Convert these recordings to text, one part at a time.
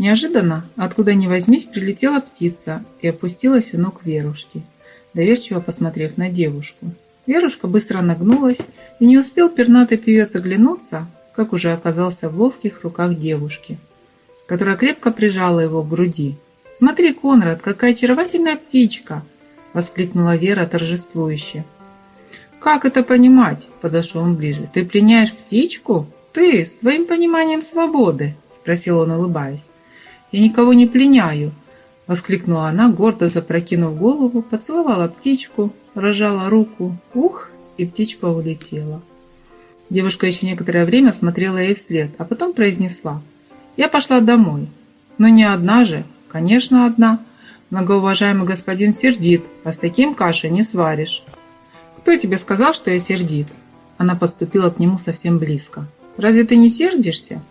Неожиданно, откуда ни возьмись, прилетела птица и опустилась у ног Верушки, доверчиво посмотрев на девушку. Верушка быстро нагнулась, и не успел пернатый певец оглянуться, как уже оказался в ловких руках девушки, которая крепко прижала его к груди. «Смотри, Конрад, какая очаровательная птичка!» — воскликнула Вера торжествующе. «Как это понимать?» — подошел он ближе. «Ты пленяешь птичку? Ты, с твоим пониманием свободы?» — спросил он, улыбаясь. «Я никого не пленяю!» — воскликнула она, гордо запрокинув голову, поцеловала птичку, рожала руку. Ух! И птичка улетела. Девушка еще некоторое время смотрела ей вслед, а потом произнесла. «Я пошла домой. Но не одна же. Конечно, одна. Многоуважаемый господин сердит, а с таким кашей не сваришь». «Кто тебе сказал, что я сердит?» Она подступила к нему совсем близко. «Разве ты не сердишься?»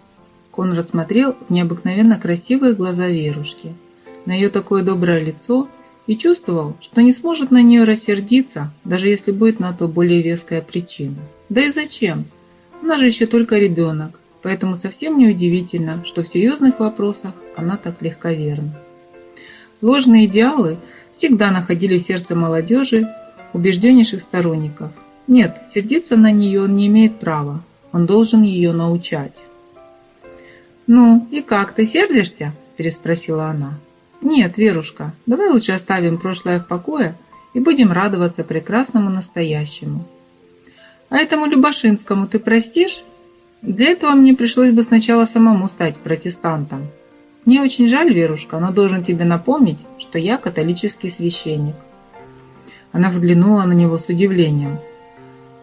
Конрад смотрел в необыкновенно красивые глаза Верушки, на ее такое доброе лицо и чувствовал, что не сможет на нее рассердиться, даже если будет на то более веская причина. Да и зачем? Она же еще только ребенок, поэтому совсем не удивительно, что в серьезных вопросах она так легковерна. Ложные идеалы всегда находили в сердце молодежи убежденнейших сторонников. Нет, сердиться на нее он не имеет права, он должен ее научать. «Ну, и как, ты сердишься?» – переспросила она. «Нет, Верушка, давай лучше оставим прошлое в покое и будем радоваться прекрасному настоящему. А этому Любашинскому ты простишь? Для этого мне пришлось бы сначала самому стать протестантом. Мне очень жаль, Верушка, но должен тебе напомнить, что я католический священник». Она взглянула на него с удивлением.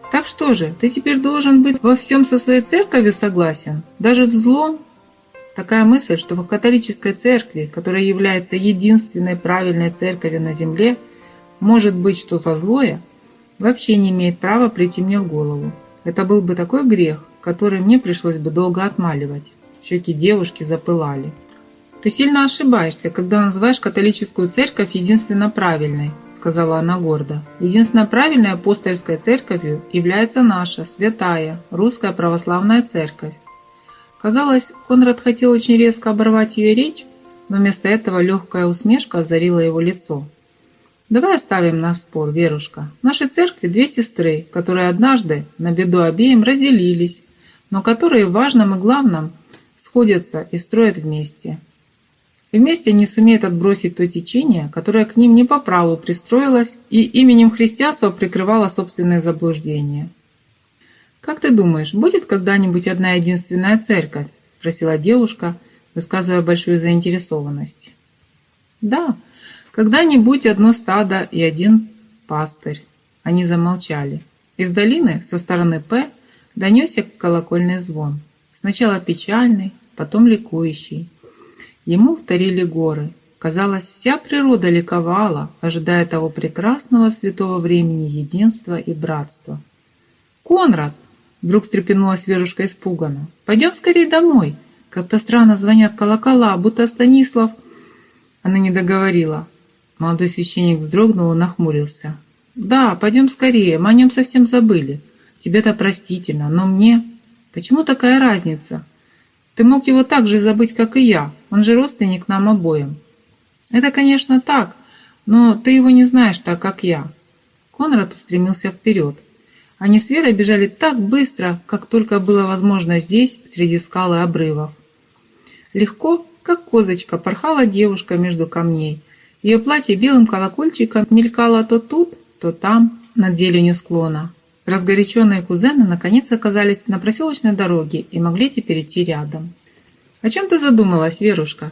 «Так что же, ты теперь должен быть во всем со своей церковью согласен? Даже в злом?» Такая мысль, что в католической церкви, которая является единственной правильной церковью на земле, может быть что-то злое, вообще не имеет права прийти мне в голову. Это был бы такой грех, который мне пришлось бы долго отмаливать. Щеки девушки запылали. «Ты сильно ошибаешься, когда называешь католическую церковь единственно правильной», сказала она гордо. «Единственно правильной апостольской церковью является наша, святая, русская православная церковь. Казалось, Конрад хотел очень резко оборвать ее речь, но вместо этого легкая усмешка озарила его лицо. «Давай оставим наш спор, Верушка. В нашей церкви две сестры, которые однажды, на беду обеим, разделились, но которые в важном и главном сходятся и строят вместе. И вместе они сумеют отбросить то течение, которое к ним не по праву пристроилось и именем христианства прикрывало собственные заблуждения. «Как ты думаешь, будет когда-нибудь одна единственная церковь?» – спросила девушка, высказывая большую заинтересованность. «Да, когда-нибудь одно стадо и один пастырь». Они замолчали. Из долины со стороны П донесся колокольный звон. Сначала печальный, потом ликующий. Ему вторили горы. Казалось, вся природа ликовала, ожидая того прекрасного святого времени единства и братства. «Конрад!» Вдруг встрепенулась Верушка испуганно. «Пойдем скорее домой. Как-то странно звонят колокола, будто Станислав...» Она не договорила. Молодой священник вздрогнул и нахмурился. «Да, пойдем скорее, мы о нем совсем забыли. Тебе-то простительно, но мне... Почему такая разница? Ты мог его так же забыть, как и я. Он же родственник нам обоим». «Это, конечно, так, но ты его не знаешь так, как я». Конрад устремился вперед. Они с Верой бежали так быстро, как только было возможно здесь, среди скал и обрывов. Легко, как козочка, порхала девушка между камней. Ее платье белым колокольчиком мелькало то тут, то там, над зеленью склона. Разгоряченные кузены наконец оказались на проселочной дороге и могли теперь идти рядом. «О чем ты задумалась, Верушка?»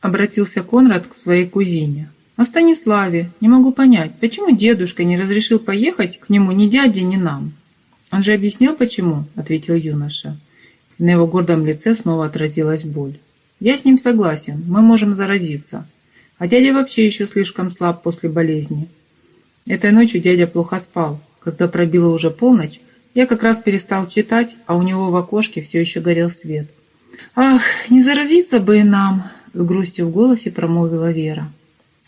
Обратился Конрад к своей кузине. «О Станиславе. Не могу понять, почему дедушка не разрешил поехать к нему ни дяде, ни нам?» «Он же объяснил, почему», — ответил юноша. На его гордом лице снова отразилась боль. «Я с ним согласен, мы можем заразиться. А дядя вообще еще слишком слаб после болезни. Этой ночью дядя плохо спал. Когда пробила уже полночь, я как раз перестал читать, а у него в окошке все еще горел свет. «Ах, не заразиться бы и нам!» — с грустью в голосе промолвила Вера.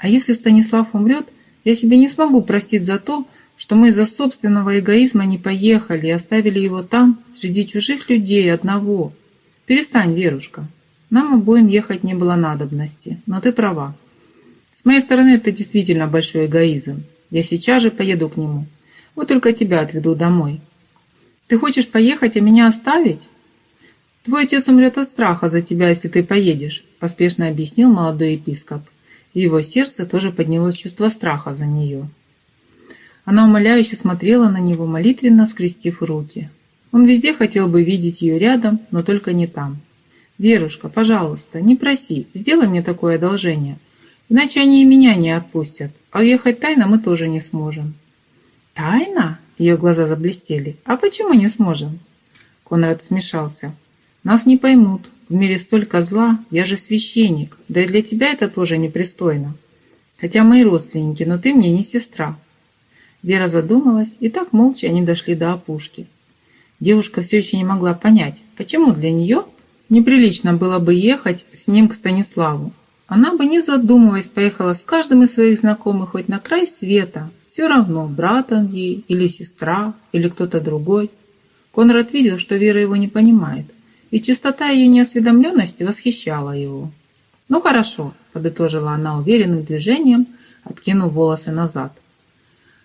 А если Станислав умрет, я себе не смогу простить за то, что мы из-за собственного эгоизма не поехали и оставили его там, среди чужих людей, одного. Перестань, Верушка. Нам обоим ехать не было надобности, но ты права. С моей стороны это действительно большой эгоизм. Я сейчас же поеду к нему. Вот только тебя отведу домой. Ты хочешь поехать, а меня оставить? Твой отец умрет от страха за тебя, если ты поедешь, поспешно объяснил молодой епископ. В его сердце тоже поднялось чувство страха за нее. Она умоляюще смотрела на него, молитвенно скрестив руки. Он везде хотел бы видеть ее рядом, но только не там. «Верушка, пожалуйста, не проси, сделай мне такое одолжение, иначе они и меня не отпустят, а уехать тайно мы тоже не сможем». «Тайна?» — ее глаза заблестели. «А почему не сможем?» Конрад смешался. «Нас не поймут. В мире столько зла. Я же священник. Да и для тебя это тоже непристойно. Хотя мои родственники, но ты мне не сестра. Вера задумалась, и так молча они дошли до опушки. Девушка все еще не могла понять, почему для нее неприлично было бы ехать с ним к Станиславу. Она бы, не задумываясь, поехала с каждым из своих знакомых хоть на край света. Все равно, брат он ей, или сестра, или кто-то другой. Конрад видел, что Вера его не понимает, и чистота ее неосведомленности восхищала его. «Ну хорошо», — подытожила она уверенным движением, откинув волосы назад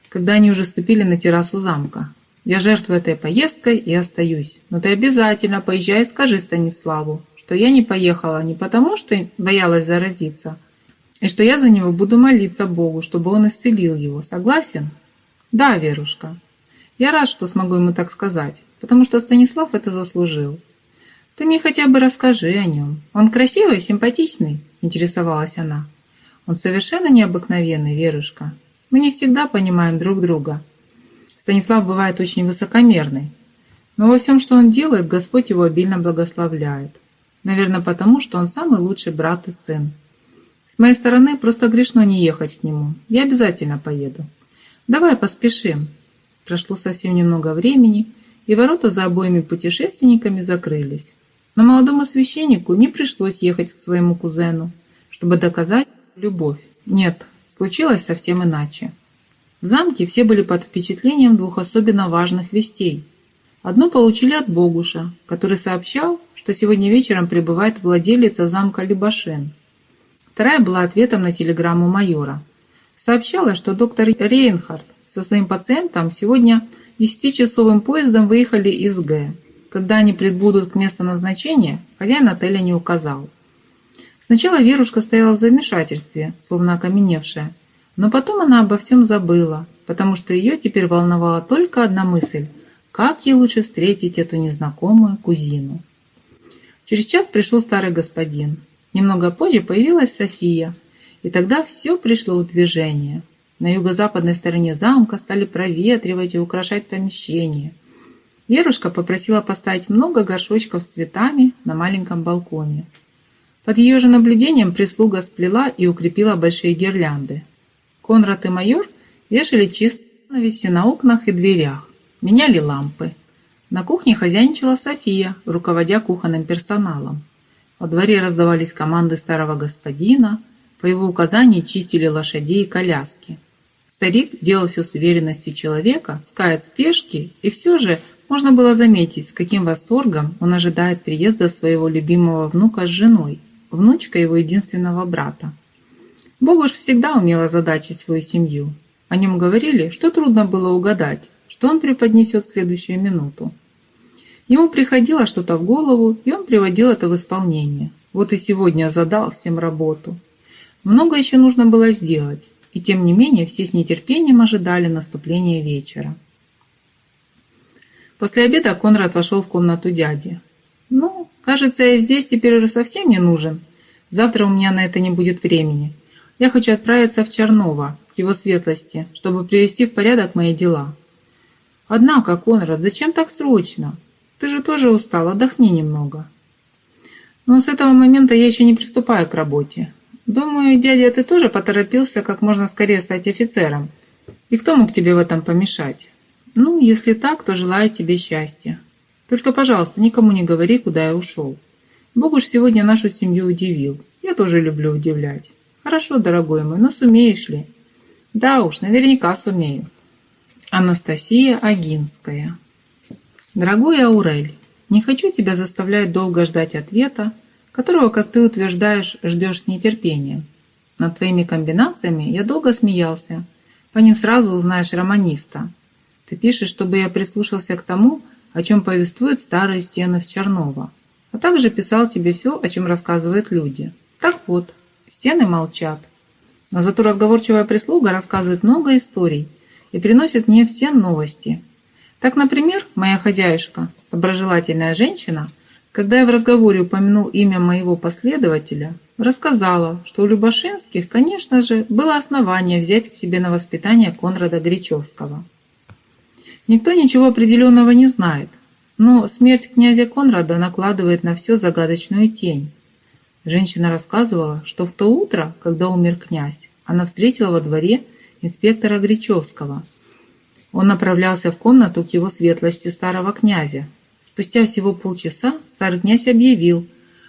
когда они уже ступили на террасу замка. «Я жертвую этой поездкой и остаюсь. Но ты обязательно поезжай и скажи Станиславу, что я не поехала не потому, что боялась заразиться, и что я за него буду молиться Богу, чтобы он исцелил его. Согласен?» «Да, Верушка. Я рад, что смогу ему так сказать, потому что Станислав это заслужил. Ты мне хотя бы расскажи о нем. Он красивый, симпатичный?» – интересовалась она. «Он совершенно необыкновенный, Верушка. Мы не всегда понимаем друг друга. Станислав бывает очень высокомерный. Но во всем, что он делает, Господь его обильно благословляет. Наверное, потому, что он самый лучший брат и сын. С моей стороны, просто грешно не ехать к нему. Я обязательно поеду. Давай поспешим. Прошло совсем немного времени, и ворота за обоими путешественниками закрылись. Но молодому священнику не пришлось ехать к своему кузену, чтобы доказать любовь. Нет, случилось совсем иначе. В замке все были под впечатлением двух особенно важных вестей. Одну получили от Богуша, который сообщал, что сегодня вечером прибывает владелица замка Любашен. Вторая была ответом на телеграмму майора. Сообщала, что доктор Рейнхард со своим пациентом сегодня десятичасовым поездом выехали из Г. Когда они прибудут к месту назначения, хозяин отеля не указал. Сначала Верушка стояла в замешательстве, словно окаменевшая, но потом она обо всем забыла, потому что ее теперь волновала только одна мысль – как ей лучше встретить эту незнакомую кузину. Через час пришел старый господин. Немного позже появилась София, и тогда все пришло в движение. На юго-западной стороне замка стали проветривать и украшать помещение. Верушка попросила поставить много горшочков с цветами на маленьком балконе. Под ее же наблюдением прислуга сплела и укрепила большие гирлянды. Конрад и майор вешали чистые занавеси на окнах и дверях, меняли лампы. На кухне хозяйничала София, руководя кухонным персоналом. Во дворе раздавались команды старого господина, по его указанию чистили лошадей и коляски. Старик делал все с уверенностью человека, скает спешки, и все же можно было заметить, с каким восторгом он ожидает приезда своего любимого внука с женой внучка его единственного брата. Богуш всегда умел озадачить свою семью. О нем говорили, что трудно было угадать, что он преподнесет в следующую минуту. Ему приходило что-то в голову, и он приводил это в исполнение. Вот и сегодня задал всем работу. Много еще нужно было сделать, и тем не менее все с нетерпением ожидали наступления вечера. После обеда Конрад вошел в комнату дяди. «Ну, кажется, я здесь теперь уже совсем не нужен. Завтра у меня на это не будет времени. Я хочу отправиться в Черново, к его светлости, чтобы привести в порядок мои дела». «Однако, Конрад, зачем так срочно? Ты же тоже устал, отдохни немного». «Но с этого момента я еще не приступаю к работе. Думаю, дядя, ты тоже поторопился как можно скорее стать офицером. И кто мог тебе в этом помешать? Ну, если так, то желаю тебе счастья. Только, пожалуйста, никому не говори, куда я ушел. Бог уж сегодня нашу семью удивил. Я тоже люблю удивлять. Хорошо, дорогой мой, но сумеешь ли? Да уж, наверняка сумею. Анастасия Агинская Дорогой Аурель, не хочу тебя заставлять долго ждать ответа, которого, как ты утверждаешь, ждешь с нетерпением. Над твоими комбинациями я долго смеялся. По ним сразу узнаешь романиста. Ты пишешь, чтобы я прислушался к тому, о чем повествуют старые стены в Черново, а также писал тебе все, о чем рассказывают люди. Так вот, стены молчат. Но зато разговорчивая прислуга рассказывает много историй и приносит мне все новости. Так, например, моя хозяюшка, доброжелательная женщина, когда я в разговоре упомянул имя моего последователя, рассказала, что у Любашинских, конечно же, было основание взять к себе на воспитание Конрада Гречевского. Никто ничего определенного не знает, но смерть князя Конрада накладывает на все загадочную тень. Женщина рассказывала, что в то утро, когда умер князь, она встретила во дворе инспектора Гречевского. Он направлялся в комнату к его светлости старого князя. Спустя всего полчаса старый князь объявил,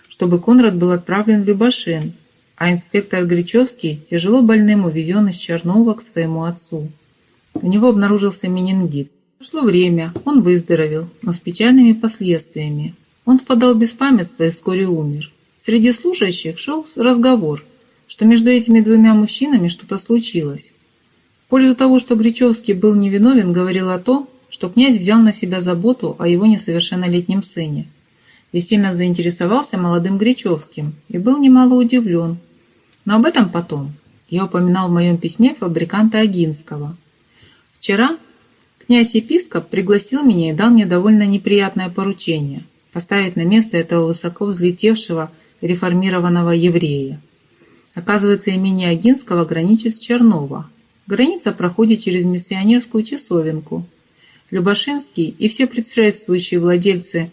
чтобы Конрад был отправлен в Любашин, а инспектор Гречевский тяжело больным увезен из Чернова к своему отцу. У него обнаружился менингит. Прошло время, он выздоровел, но с печальными последствиями. Он впадал в беспамятство и вскоре умер. Среди слушающих шел разговор, что между этими двумя мужчинами что-то случилось. В пользу того, что Гречевский был невиновен, говорило то, что князь взял на себя заботу о его несовершеннолетнем сыне и сильно заинтересовался молодым Гречевским и был немало удивлен. Но об этом потом. Я упоминал в моем письме фабриканта Агинского. Вчера Князь-епископ пригласил меня и дал мне довольно неприятное поручение – поставить на место этого высоко взлетевшего реформированного еврея. Оказывается, имение Агинского граничит с Черново. Граница проходит через миссионерскую часовенку. Любашинский и все предшествующие владельцы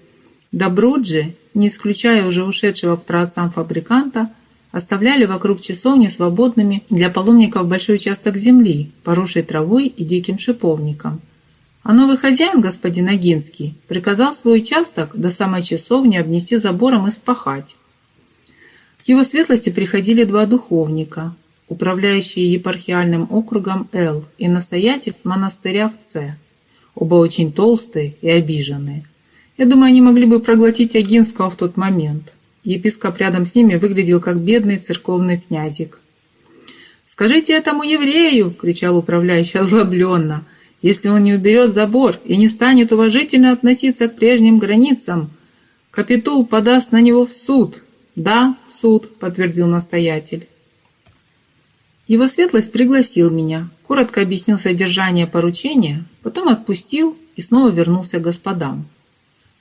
Добруджи, не исключая уже ушедшего к праотцам фабриканта, оставляли вокруг часовни свободными для паломников большой участок земли, поросший травой и диким шиповником – а новый хозяин, господин Агинский, приказал свой участок до самой часовни обнести забором и спахать. К его светлости приходили два духовника, управляющие епархиальным округом Л и настоятель монастыря в Ц. Оба очень толстые и обиженные. Я думаю, они могли бы проглотить Агинского в тот момент. Епископ рядом с ними выглядел как бедный церковный князик. «Скажите этому еврею!» — кричал управляющий озлобленно — если он не уберет забор и не станет уважительно относиться к прежним границам, Капитул подаст на него в суд. Да, в суд, подтвердил настоятель. Его светлость пригласил меня, коротко объяснил содержание поручения, потом отпустил и снова вернулся к господам.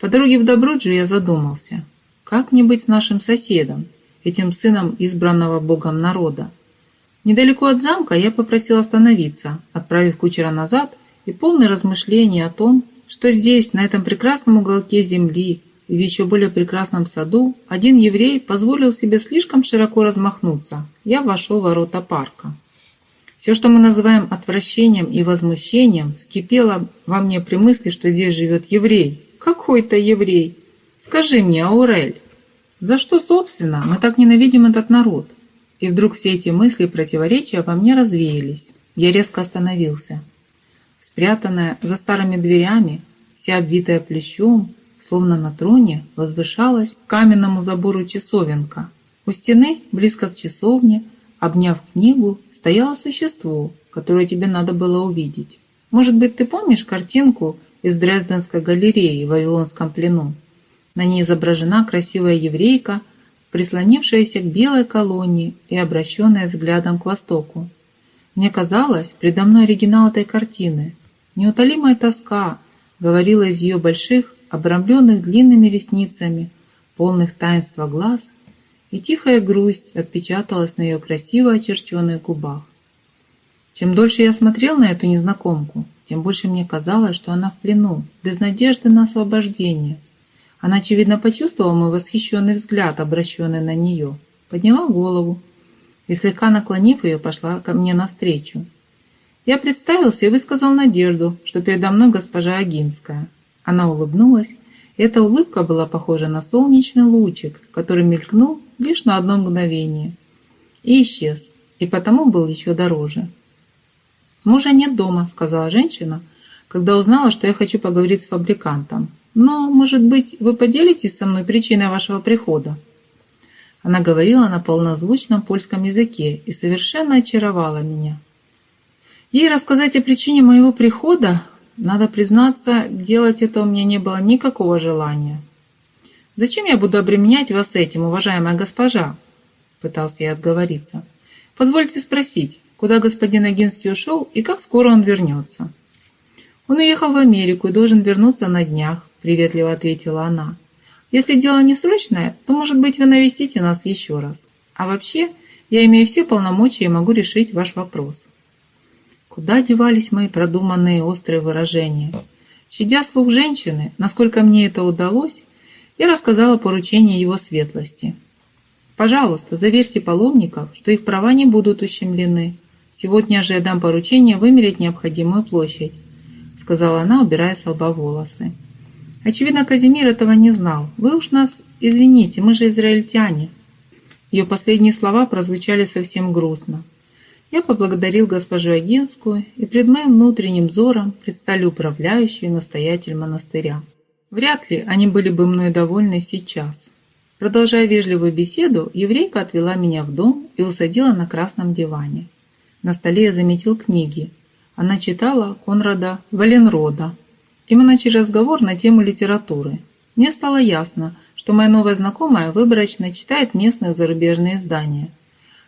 По дороге в Доброджу я задумался, как мне быть с нашим соседом, этим сыном избранного Богом народа. Недалеко от замка я попросил остановиться, отправив кучера назад и полный размышлений о том, что здесь, на этом прекрасном уголке земли и в еще более прекрасном саду, один еврей позволил себе слишком широко размахнуться. Я вошел в ворота парка. Все, что мы называем отвращением и возмущением, скипело во мне при мысли, что здесь живет еврей. Какой-то еврей. Скажи мне, Аурель, за что, собственно, мы так ненавидим этот народ? И вдруг все эти мысли и противоречия во мне развеялись. Я резко остановился спрятанная за старыми дверями, вся обвитая плещом, словно на троне, возвышалась к каменному забору часовенка. У стены, близко к часовне, обняв книгу, стояло существо, которое тебе надо было увидеть. Может быть, ты помнишь картинку из Дрезденской галереи в Вавилонском плену? На ней изображена красивая еврейка, прислонившаяся к белой колонне и обращенная взглядом к востоку. Мне казалось, предо мной оригинал этой картины, Неутолимая тоска говорила из ее больших, обрамленных длинными ресницами, полных таинства глаз, и тихая грусть отпечаталась на ее красиво очерченных губах. Чем дольше я смотрел на эту незнакомку, тем больше мне казалось, что она в плену, без надежды на освобождение. Она, очевидно, почувствовала мой восхищенный взгляд, обращенный на нее, подняла голову и, слегка наклонив ее, пошла ко мне навстречу. Я представился и высказал надежду, что передо мной госпожа Агинская. Она улыбнулась, и эта улыбка была похожа на солнечный лучик, который мелькнул лишь на одно мгновение. И исчез, и потому был еще дороже. «Мужа нет дома», — сказала женщина, когда узнала, что я хочу поговорить с фабрикантом. «Но, может быть, вы поделитесь со мной причиной вашего прихода?» Она говорила на полнозвучном польском языке и совершенно очаровала меня. Ей рассказать о причине моего прихода, надо признаться, делать это у меня не было никакого желания. «Зачем я буду обременять вас этим, уважаемая госпожа?» Пытался я отговориться. «Позвольте спросить, куда господин Агинский ушел и как скоро он вернется?» «Он уехал в Америку и должен вернуться на днях», приветливо ответила она. «Если дело не срочное, то, может быть, вы навестите нас еще раз. А вообще, я имею все полномочия и могу решить ваш вопрос». Куда девались мои продуманные острые выражения? Щадя слух женщины, насколько мне это удалось, и рассказала поручение его светлости. «Пожалуйста, заверьте паломников, что их права не будут ущемлены. Сегодня же я дам поручение вымерить необходимую площадь», сказала она, убирая с лба волосы. «Очевидно, Казимир этого не знал. Вы уж нас извините, мы же израильтяне». Ее последние слова прозвучали совсем грустно. Я поблагодарил госпожу Агинскую, и пред моим внутренним взором предстали управляющий настоятель монастыря. Вряд ли они были бы мной довольны сейчас. Продолжая вежливую беседу, еврейка отвела меня в дом и усадила на красном диване. На столе я заметил книги. Она читала Конрада Валенрода. И мы начали разговор на тему литературы. Мне стало ясно, что моя новая знакомая выборочно читает местные зарубежные издания.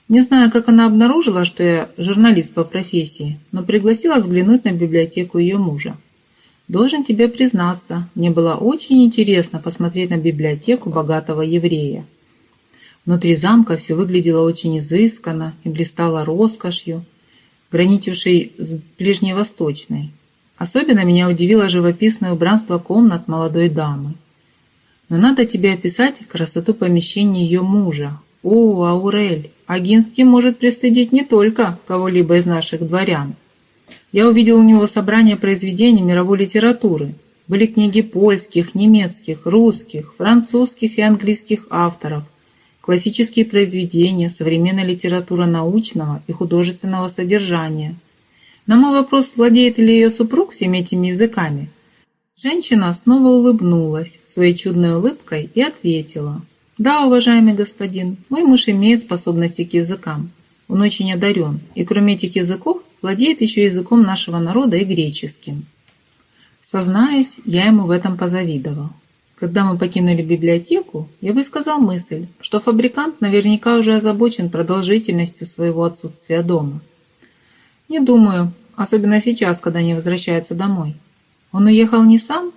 Не знаю, как она обнаружила, что я журналист по профессии, но пригласила взглянуть на библиотеку ее мужа. Должен тебе признаться, мне было очень интересно посмотреть на библиотеку богатого еврея. Внутри замка все выглядело очень изысканно и блистало роскошью, граничившей с ближневосточной. Особенно меня удивило живописное убранство комнат молодой дамы. Но надо тебе описать красоту помещения ее мужа. О, Аурель, Агинский может пристыдить не только кого-либо из наших дворян, я увидел у него собрание произведений мировой литературы. Были книги польских, немецких, русских, французских и английских авторов, классические произведения, современная литература научного и художественного содержания. На мой вопрос, владеет ли ее супруг всеми этими языками, женщина снова улыбнулась своей чудной улыбкой и ответила. «Да, уважаемый господин, мой муж имеет способности к языкам. Он очень одарен, и кроме этих языков владеет еще языком нашего народа и греческим. Сознаюсь, я ему в этом позавидовал. Когда мы покинули библиотеку, я высказал мысль, что фабрикант наверняка уже озабочен продолжительностью своего отсутствия дома. Не думаю, особенно сейчас, когда они возвращаются домой. Он уехал не сам?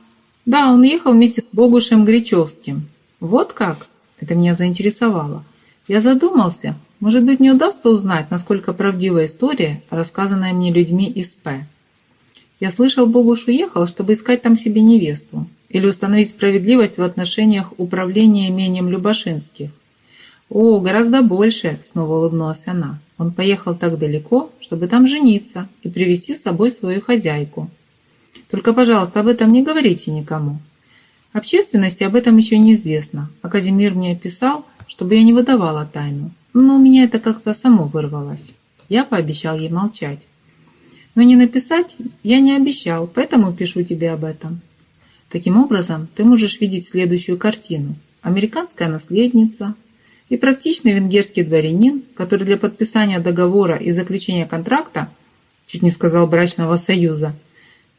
Да, он уехал вместе с Богушем Гречевским. Вот как? Это меня заинтересовало. Я задумался, может быть, не удастся узнать, насколько правдива история, рассказанная мне людьми из П. Я слышал, Богуш уехал, чтобы искать там себе невесту или установить справедливость в отношениях управления имением Любашинских. «О, гораздо больше!» – снова улыбнулась она. «Он поехал так далеко, чтобы там жениться и привести с собой свою хозяйку. Только, пожалуйста, об этом не говорите никому. Общественности об этом еще неизвестно, а Казимир мне описал, чтобы я не выдавала тайну. Но у меня это как-то само вырвалось. Я пообещал ей молчать. Но не написать я не обещал, поэтому пишу тебе об этом. Таким образом, ты можешь видеть следующую картину. Американская наследница и практичный венгерский дворянин, который для подписания договора и заключения контракта, чуть не сказал брачного союза,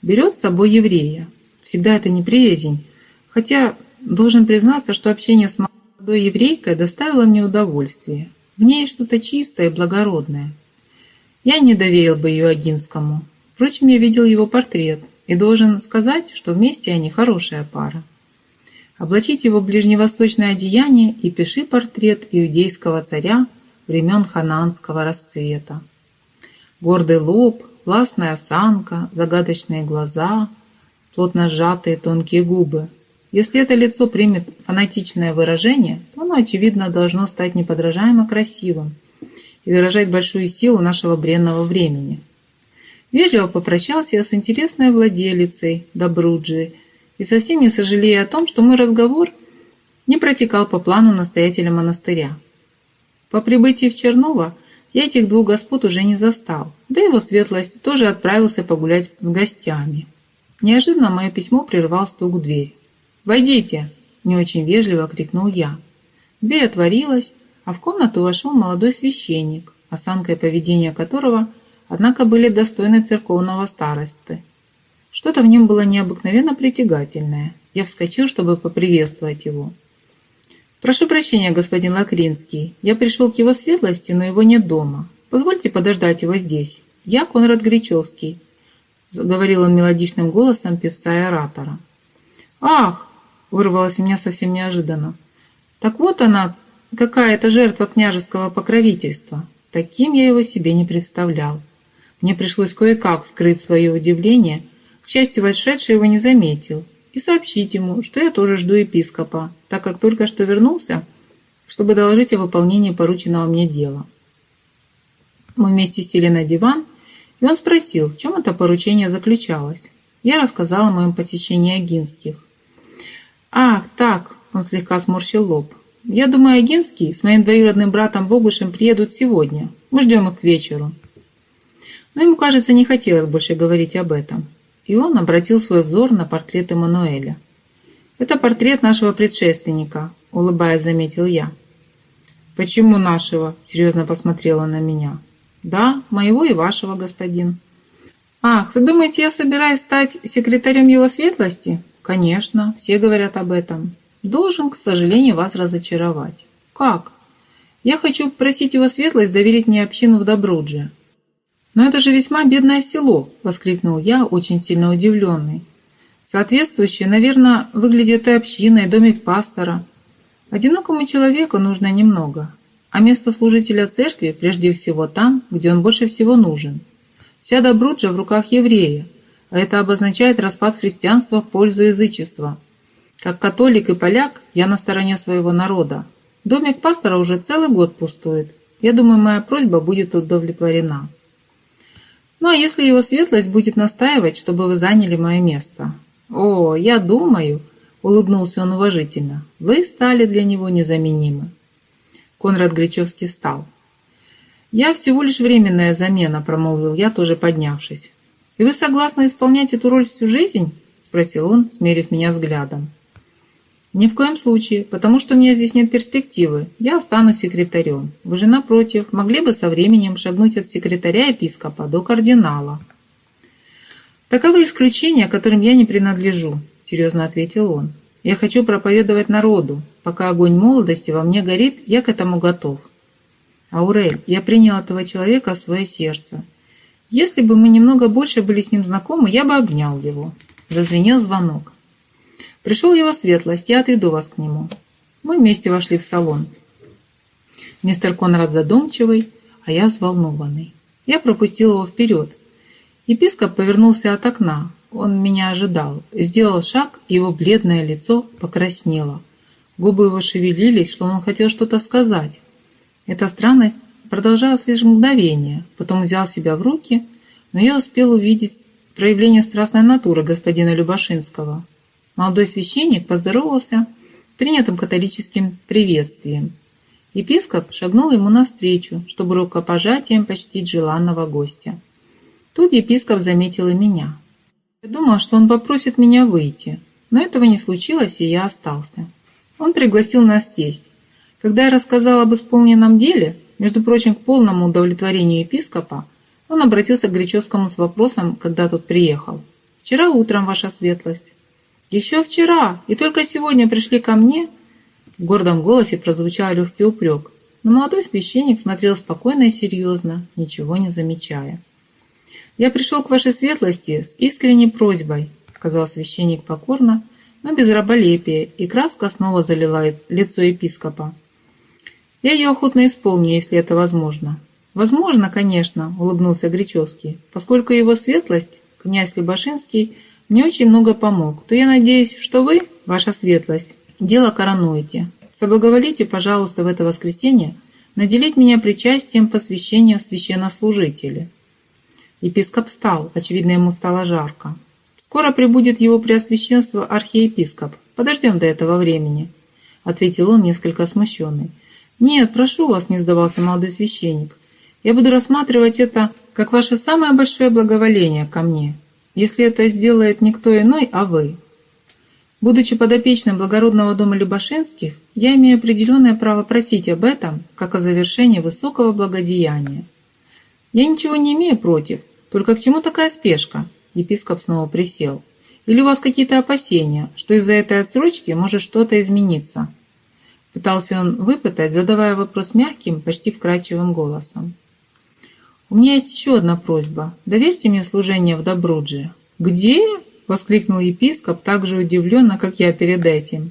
берет с собой еврея. Всегда это неприязнь, хотя должен признаться, что общение с молодой еврейкой доставило мне удовольствие. В ней что-то чистое и благородное. Я не доверил бы ее Агинскому. Впрочем, я видел его портрет и должен сказать, что вместе они хорошая пара. Облачить его ближневосточное одеяние и пиши портрет иудейского царя времен хананского расцвета. Гордый лоб, властная осанка, загадочные глаза, плотно сжатые тонкие губы – если это лицо примет фанатичное выражение, то оно, очевидно, должно стать неподражаемо красивым и выражать большую силу нашего бренного времени. Вежливо попрощался я с интересной владелицей Добруджи и совсем не сожалея о том, что мой разговор не протекал по плану настоятеля монастыря. По прибытии в Черново я этих двух господ уже не застал, да его светлость тоже отправился погулять с гостями. Неожиданно мое письмо прервал стук в дверь. «Войдите!» – не очень вежливо крикнул я. Дверь отворилась, а в комнату вошел молодой священник, осанка и поведение которого, однако, были достойны церковного старосты. Что-то в нем было необыкновенно притягательное. Я вскочил, чтобы поприветствовать его. «Прошу прощения, господин Лакринский. Я пришел к его светлости, но его нет дома. Позвольте подождать его здесь. Я Конрад Гречевский», — заговорил он мелодичным голосом певца и оратора. «Ах!» — вырвалось у меня совсем неожиданно. «Так вот она, какая-то жертва княжеского покровительства. Таким я его себе не представлял. Мне пришлось кое-как скрыть свое удивление. К счастью, вошедший его не заметил и сообщить ему, что я тоже жду епископа, так как только что вернулся, чтобы доложить о выполнении порученного мне дела. Мы вместе сели на диван, и он спросил, в чем это поручение заключалось. Я рассказала о моем посещении Агинских. «Ах, так!» – он слегка сморщил лоб. «Я думаю, Агинский с моим двоюродным братом Богушем приедут сегодня. Мы ждем их к вечеру». Но ему, кажется, не хотелось больше говорить об этом и он обратил свой взор на портрет Эммануэля. «Это портрет нашего предшественника», — улыбаясь, заметил я. «Почему нашего?» — серьезно посмотрела на меня. «Да, моего и вашего, господин». «Ах, вы думаете, я собираюсь стать секретарем его светлости?» «Конечно, все говорят об этом. Должен, к сожалению, вас разочаровать». «Как?» «Я хочу просить его светлость доверить мне общину в Добрудже. «Но это же весьма бедное село!» — воскликнул я, очень сильно удивленный. «Соответствующее, наверное, выглядит и община, и домик пастора. Одинокому человеку нужно немного, а место служителя церкви прежде всего там, где он больше всего нужен. Вся Добруджа в руках еврея, это обозначает распад христианства в пользу язычества. Как католик и поляк я на стороне своего народа. Домик пастора уже целый год пустует. Я думаю, моя просьба будет удовлетворена». Ну а если его светлость будет настаивать, чтобы вы заняли мое место? О, я думаю, улыбнулся он уважительно, вы стали для него незаменимы. Конрад Гречевский встал. «Я всего лишь временная замена», — промолвил я, тоже поднявшись. «И вы согласны исполнять эту роль всю жизнь?» — спросил он, смерив меня взглядом. «Ни в коем случае, потому что у меня здесь нет перспективы. Я останусь секретарем. Вы же, напротив, могли бы со временем шагнуть от секретаря епископа до кардинала». «Таковы исключения, которым я не принадлежу», — серьезно ответил он. «Я хочу проповедовать народу. Пока огонь молодости во мне горит, я к этому готов». «Аурель, я принял этого человека в свое сердце. Если бы мы немного больше были с ним знакомы, я бы обнял его». Зазвенел звонок. Пришел его светлость, я отведу вас к нему. Мы вместе вошли в салон. Мистер Конрад задумчивый, а я взволнованный. Я пропустил его вперед. Епископ повернулся от окна. Он меня ожидал. Сделал шаг, его бледное лицо покраснело. Губы его шевелились, что он хотел что-то сказать. Эта странность продолжалась лишь мгновение. Потом взял себя в руки, но я успел увидеть проявление страстной натуры господина Любашинского. Молодой священник поздоровался принятым католическим приветствием. Епископ шагнул ему навстречу, чтобы рукопожатием почтить желанного гостя. Тут епископ заметил и меня. Я думал, что он попросит меня выйти, но этого не случилось, и я остался. Он пригласил нас сесть. Когда я рассказал об исполненном деле, между прочим, к полному удовлетворению епископа, он обратился к Гречевскому с вопросом, когда тот приехал. «Вчера утром, ваша светлость». Еще вчера и только сегодня пришли ко мне?» В гордом голосе прозвучал легкий упрек, но молодой священник смотрел спокойно и серьезно, ничего не замечая. «Я пришел к вашей светлости с искренней просьбой», сказал священник покорно, но без раболепия, и краска снова залила лицо епископа. «Я ее охотно исполню, если это возможно». «Возможно, конечно», — улыбнулся Гречевский, «поскольку его светлость, князь Любашинский, — мне очень много помог, то я надеюсь, что вы, ваша светлость, дело коронуете. Соблаговолите, пожалуйста, в это воскресенье наделить меня причастием посвящения в священнослужители». Епископ встал, очевидно, ему стало жарко. «Скоро прибудет его преосвященство архиепископ. Подождем до этого времени», — ответил он, несколько смущенный. «Нет, прошу вас», — не сдавался молодой священник. «Я буду рассматривать это как ваше самое большое благоволение ко мне, если это сделает никто иной, а вы. Будучи подопечным благородного дома Любашинских, я имею определенное право просить об этом, как о завершении высокого благодеяния. Я ничего не имею против, только к чему такая спешка? Епископ снова присел. Или у вас какие-то опасения, что из-за этой отсрочки может что-то измениться? Пытался он выпытать, задавая вопрос мягким, почти вкрадчивым голосом. «У меня есть еще одна просьба. Доверьте мне служение в Добрудже». «Где?» воскликнул епископ так же удивленно, как я перед этим.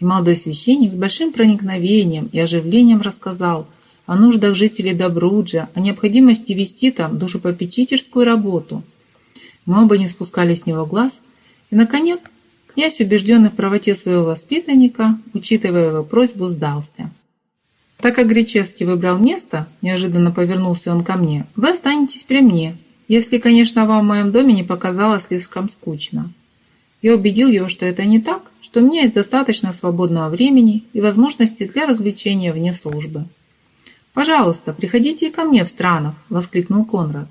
И молодой священник с большим проникновением и оживлением рассказал о нуждах жителей Добруджа, о необходимости вести там душепопечительскую работу. Мы оба не спускали с него глаз, и, наконец, князь, убежденный в правоте своего воспитанника, учитывая его просьбу, сдался. Так как Гречевский выбрал место, неожиданно повернулся он ко мне, вы останетесь при мне, если, конечно, вам в моем доме не показалось слишком скучно. Я убедил его, что это не так, что у меня есть достаточно свободного времени и возможности для развлечения вне службы. «Пожалуйста, приходите ко мне в Странов!» – воскликнул Конрад.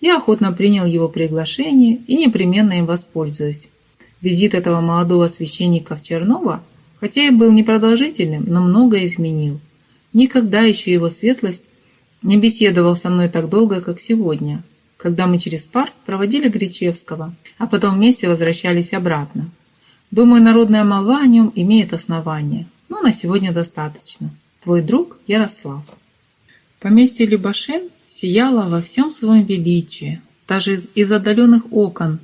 Я охотно принял его приглашение и непременно им воспользуюсь. Визит этого молодого священника в Черново, хотя и был непродолжительным, но многое изменил. Никогда еще его светлость не беседовал со мной так долго, как сегодня – когда мы через парк проводили Гречевского, а потом вместе возвращались обратно. Думаю, народная молва о нем имеет основание, но на сегодня достаточно. Твой друг Ярослав. Поместье Любашин сияло во всем своем величии. Даже из, из отдаленных окон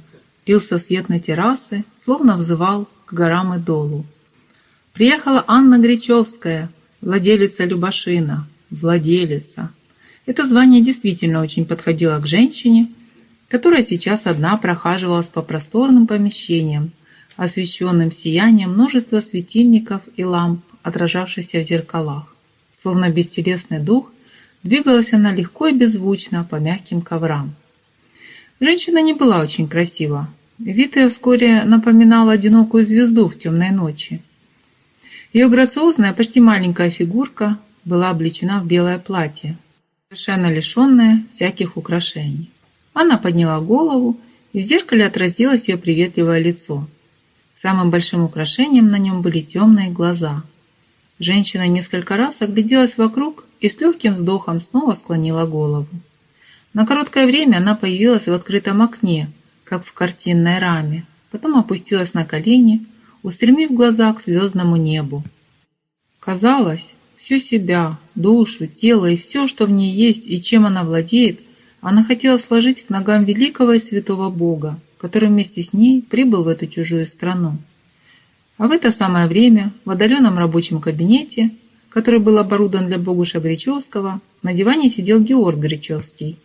лился свет на террасы, словно взывал к горам и долу. Приехала Анна Гречевская, владелица Любашина, владелица. Это звание действительно очень подходило к женщине, которая сейчас одна прохаживалась по просторным помещениям, освещенным сиянием множества светильников и ламп, отражавшихся в зеркалах. Словно бестелесный дух, двигалась она легко и беззвучно по мягким коврам. Женщина не была очень красива. Вид ее вскоре напоминал одинокую звезду в темной ночи. Ее грациозная, почти маленькая фигурка была облечена в белое платье, совершенно лишенная всяких украшений. Она подняла голову, и в зеркале отразилось ее приветливое лицо. Самым большим украшением на нем были темные глаза. Женщина несколько раз огляделась вокруг и с легким вздохом снова склонила голову. На короткое время она появилась в открытом окне, как в картинной раме, потом опустилась на колени, устремив глаза к звездному небу. Казалось, Всю себя, душу, тело и все, что в ней есть и чем она владеет, она хотела сложить к ногам великого и святого Бога, который вместе с ней прибыл в эту чужую страну. А в это самое время в отдаленном рабочем кабинете, который был оборудован для Богуша Гречевского, на диване сидел Георг Гречевский,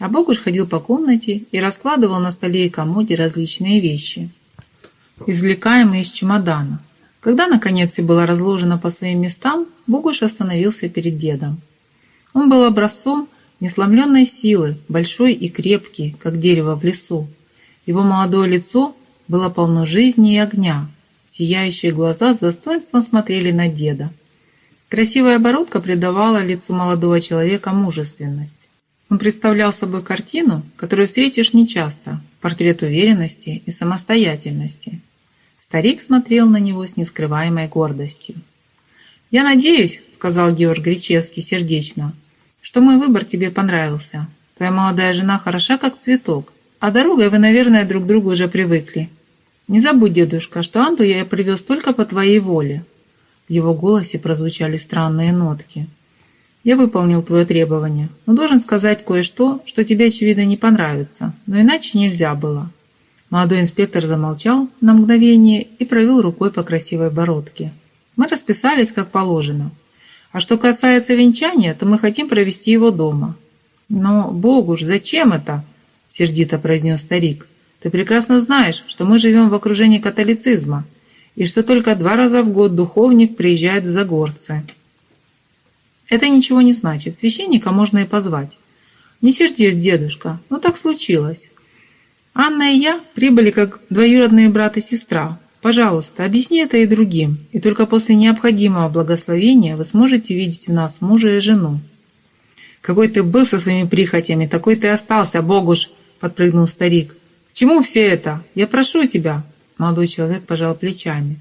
а Богуш ходил по комнате и раскладывал на столе и комоде различные вещи, извлекаемые из чемодана. Когда, наконец, все было разложено по своим местам, Богуш остановился перед дедом. Он был образцом несломленной силы, большой и крепкий, как дерево в лесу. Его молодое лицо было полно жизни и огня. Сияющие глаза с достоинством смотрели на деда. Красивая оборотка придавала лицу молодого человека мужественность. Он представлял собой картину, которую встретишь нечасто, портрет уверенности и самостоятельности. Старик смотрел на него с нескрываемой гордостью. «Я надеюсь, — сказал Георг Гречевский сердечно, — что мой выбор тебе понравился. Твоя молодая жена хороша, как цветок, а дорогой вы, наверное, друг к другу уже привыкли. Не забудь, дедушка, что Анту я привез только по твоей воле». В его голосе прозвучали странные нотки. «Я выполнил твое требование, но должен сказать кое-что, что тебе, очевидно, не понравится, но иначе нельзя было. Молодой инспектор замолчал на мгновение и провел рукой по красивой бородке. Мы расписались как положено. А что касается венчания, то мы хотим провести его дома. Но, Богу ж, зачем это? Сердито произнес старик. Ты прекрасно знаешь, что мы живем в окружении католицизма, и что только два раза в год духовник приезжает в Загорцы. Это ничего не значит, священника можно и позвать. Не сердись, дедушка, ну так случилось. Анна и я прибыли как двоюродные брат и сестра. Пожалуйста, объясни это и другим, и только после необходимого благословения вы сможете видеть в нас мужа и жену. Какой ты был со своими прихотями, такой ты остался, Богуш, подпрыгнул старик. К чему все это? Я прошу тебя. Молодой человек пожал плечами.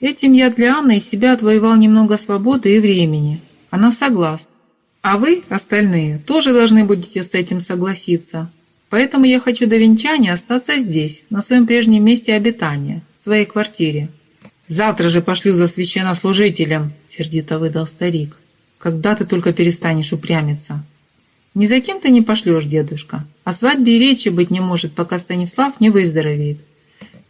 Этим я для Анны и себя отвоевал немного свободы и времени. Она согласна. А вы, остальные, тоже должны будете с этим согласиться. Поэтому я хочу до венчания остаться здесь, на своем прежнем месте обитания, в своей квартире. Завтра же пошлю за священнослужителем, сердито выдал старик. Когда ты только перестанешь упрямиться? Ни за кем ты не пошлешь, дедушка. О свадьбе и речи быть не может, пока Станислав не выздоровеет.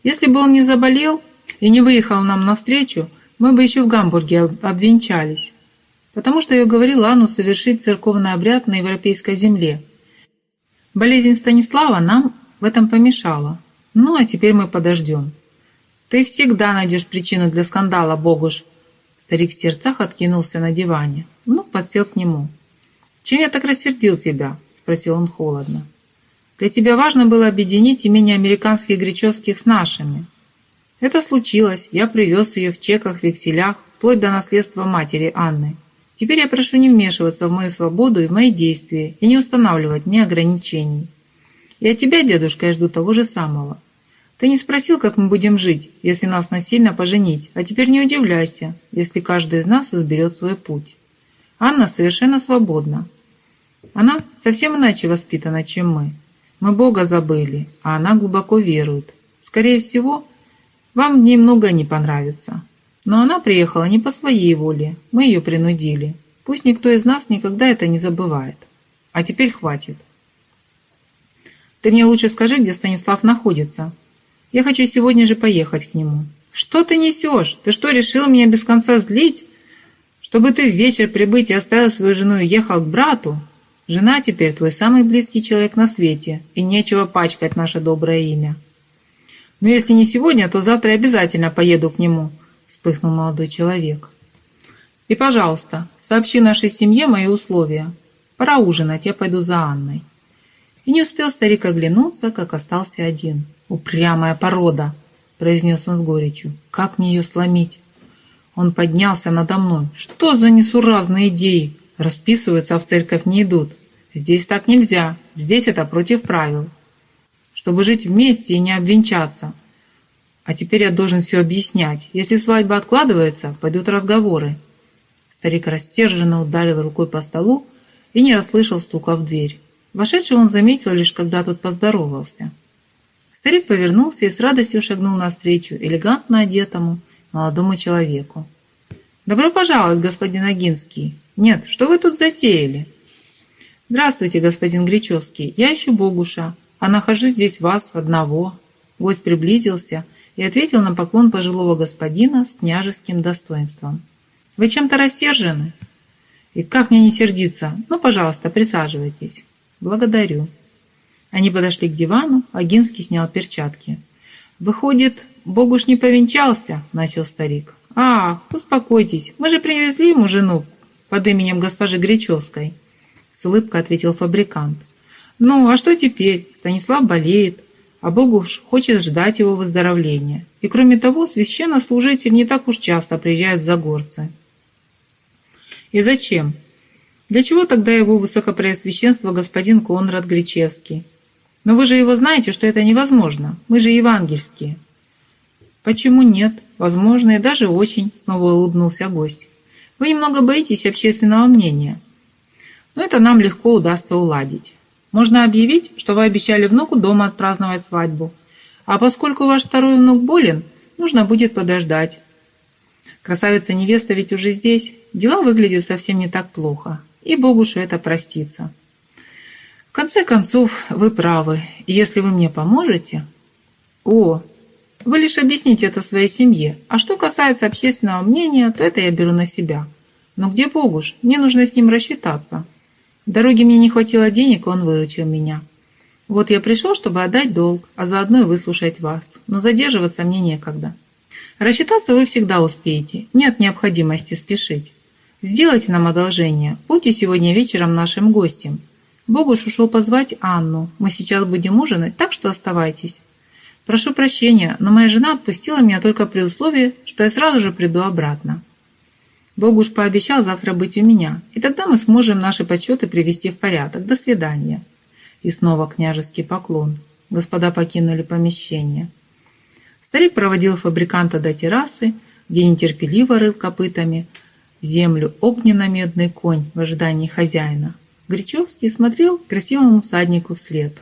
Если бы он не заболел и не выехал нам навстречу, мы бы еще в Гамбурге обвенчались. Потому что я говорил Анну совершить церковный обряд на европейской земле. Болезнь Станислава нам в этом помешала. Ну, а теперь мы подождем. Ты всегда найдешь причину для скандала, Богуш. Старик в сердцах откинулся на диване. Внук подсел к нему. «Чем я так рассердил тебя?» – спросил он холодно. «Для тебя важно было объединить имени американских греческих с нашими. Это случилось, я привез ее в чеках, векселях, вплоть до наследства матери Анны. Теперь я прошу не вмешиваться в мою свободу и в мои действия и не устанавливать мне ограничений. И от тебя, дедушка, я жду того же самого. Ты не спросил, как мы будем жить, если нас насильно поженить, а теперь не удивляйся, если каждый из нас изберет свой путь. Анна совершенно свободна. Она совсем иначе воспитана, чем мы. Мы Бога забыли, а она глубоко верует. Скорее всего, вам многое не понравится. Но она приехала не по своей воле, мы ее принудили. Пусть никто из нас никогда это не забывает. А теперь хватит. Ты мне лучше скажи, где Станислав находится. Я хочу сегодня же поехать к нему. Что ты несешь? Ты что, решил меня без конца злить? Чтобы ты в вечер прибыть и оставил свою жену и ехал к брату? Жена теперь твой самый близкий человек на свете, и нечего пачкать наше доброе имя. Но если не сегодня, то завтра обязательно поеду к нему, вспыхнул молодой человек. И, пожалуйста, сообщи нашей семье мои условия. Пора ужинать, я пойду за Анной. И не успел старик оглянуться, как остался один. «Упрямая порода!» – произнес он с горечью. «Как мне ее сломить?» Он поднялся надо мной. «Что за несуразные идеи? Расписываются, а в церковь не идут. Здесь так нельзя. Здесь это против правил. Чтобы жить вместе и не обвенчаться. А теперь я должен все объяснять. Если свадьба откладывается, пойдут разговоры». Старик растерженно ударил рукой по столу и не расслышал стука в дверь. Вошедшего он заметил лишь, когда тот поздоровался. Старик повернулся и с радостью шагнул навстречу элегантно одетому молодому человеку. «Добро пожаловать, господин Агинский! Нет, что вы тут затеяли?» «Здравствуйте, господин Гречевский. Я ищу Богуша, а нахожусь здесь вас одного». Гость приблизился и ответил на поклон пожилого господина с княжеским достоинством. «Вы чем-то рассержены?» «И как мне не сердиться? Ну, пожалуйста, присаживайтесь». «Благодарю». Они подошли к дивану, Агинский снял перчатки. «Выходит, Богуш не повенчался?» – начал старик. «Ах, успокойтесь, мы же привезли ему жену под именем госпожи Гречевской», – с улыбкой ответил фабрикант. «Ну, а что теперь? Станислав болеет, а Богуш хочет ждать его выздоровления. И кроме того, священнослужитель не так уж часто приезжает за горцы». «И зачем?» Для чего тогда его высокопреосвященство господин Конрад Гречевский? Но вы же его знаете, что это невозможно. Мы же евангельские. Почему нет? Возможно, и даже очень, снова улыбнулся гость. Вы немного боитесь общественного мнения. Но это нам легко удастся уладить. Можно объявить, что вы обещали внуку дома отпраздновать свадьбу. А поскольку ваш второй внук болен, нужно будет подождать. Красавица-невеста ведь уже здесь. Дела выглядят совсем не так плохо и Богушу это простится. В конце концов, вы правы, если вы мне поможете... О, вы лишь объясните это своей семье, а что касается общественного мнения, то это я беру на себя. Но где Богуш? Мне нужно с ним рассчитаться. В дороге мне не хватило денег, он выручил меня. Вот я пришел, чтобы отдать долг, а заодно и выслушать вас. Но задерживаться мне некогда. Рассчитаться вы всегда успеете, нет необходимости спешить. Сделайте нам одолжение, будьте сегодня вечером нашим гостем. Богуш ушел позвать Анну. Мы сейчас будем ужинать, так что оставайтесь. Прошу прощения, но моя жена отпустила меня только при условии, что я сразу же приду обратно. Богуш пообещал завтра быть у меня, и тогда мы сможем наши подсчеты привести в порядок. До свидания. И снова княжеский поклон. Господа покинули помещение. Старик проводил фабриканта до террасы, где нетерпеливо рыл копытами землю огненно-медный конь в ожидании хозяина. Гречевский смотрел красивому саднику вслед.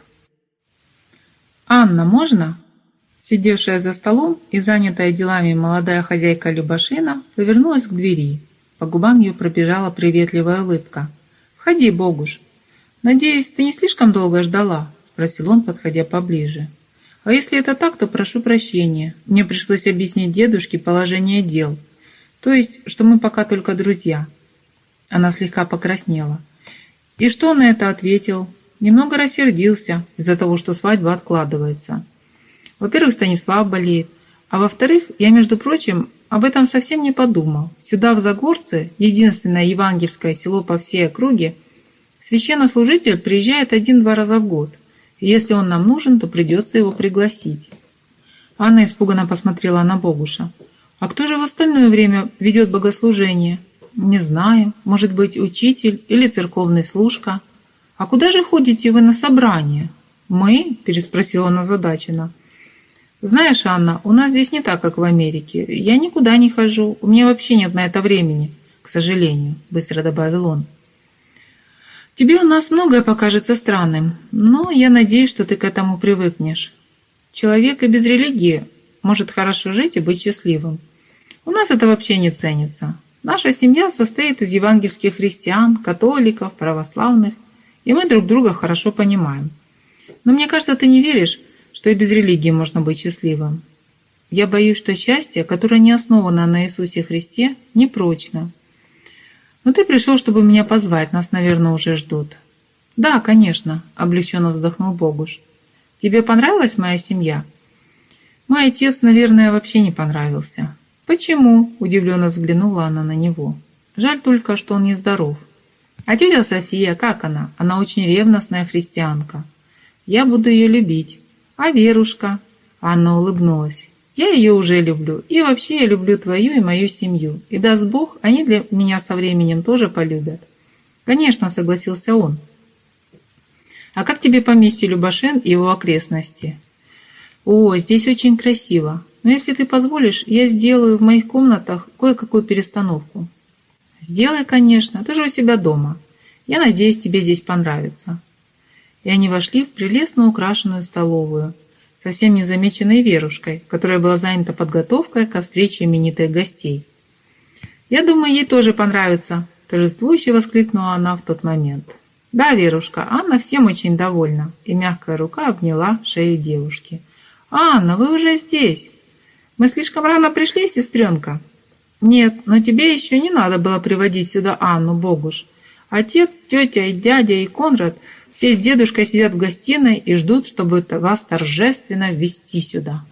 «Анна, можно?» Сидевшая за столом и занятая делами молодая хозяйка Любашина повернулась к двери. По губам ее пробежала приветливая улыбка. «Входи, Богуш!» «Надеюсь, ты не слишком долго ждала?» – спросил он, подходя поближе. «А если это так, то прошу прощения. Мне пришлось объяснить дедушке положение дел. То есть, что мы пока только друзья». Она слегка покраснела. И что он на это ответил? Немного рассердился из-за того, что свадьба откладывается. Во-первых, Станислав болеет, а во-вторых, я, между прочим, об этом совсем не подумал. Сюда, в Загорцы, единственное евангельское село по всей округе, священнослужитель приезжает один-два раза в год. И если он нам нужен, то придется его пригласить. Анна испуганно посмотрела на Богуша. «А кто же в остальное время ведет богослужение?» «Не знаю. Может быть, учитель или церковный служка». «А куда же ходите вы на собрание?» «Мы?» – переспросила она задаченно. «Знаешь, Анна, у нас здесь не так, как в Америке. Я никуда не хожу. У меня вообще нет на это времени, к сожалению», – быстро добавил он. «Тебе у нас многое покажется странным, но я надеюсь, что ты к этому привыкнешь. Человек и без религии может хорошо жить и быть счастливым. У нас это вообще не ценится. Наша семья состоит из евангельских христиан, католиков, православных, и мы друг друга хорошо понимаем. Но мне кажется, ты не веришь, что и без религии можно быть счастливым. Я боюсь, что счастье, которое не основано на Иисусе Христе, непрочно. Но ты пришел, чтобы меня позвать, нас, наверное, уже ждут. Да, конечно, облегченно вздохнул Богуш. Тебе понравилась моя семья? Мой отец, наверное, вообще не понравился. Почему? Удивленно взглянула она на него. Жаль только, что он нездоров. А тетя София, как она? Она очень ревностная христианка. Я буду ее любить. «А Верушка?» Анна улыбнулась. «Я ее уже люблю. И вообще я люблю твою и мою семью. И даст Бог, они для меня со временем тоже полюбят». «Конечно», — согласился он. «А как тебе поместье Любашин и его окрестности?» «О, здесь очень красиво. Но если ты позволишь, я сделаю в моих комнатах кое-какую перестановку». «Сделай, конечно. Ты же у себя дома. Я надеюсь, тебе здесь понравится» и они вошли в прелестно украшенную столовую, совсем не замеченной Верушкой, которая была занята подготовкой к встрече именитых гостей. «Я думаю, ей тоже понравится», – торжествующе воскликнула она в тот момент. «Да, Верушка, Анна всем очень довольна», и мягкая рука обняла шею девушки. «Анна, вы уже здесь! Мы слишком рано пришли, сестренка?» «Нет, но тебе еще не надо было приводить сюда Анну, Богуш. Отец, тетя и дядя и Конрад – все с дедушкой сидят в гостиной и ждут, чтобы вас торжественно ввести сюда.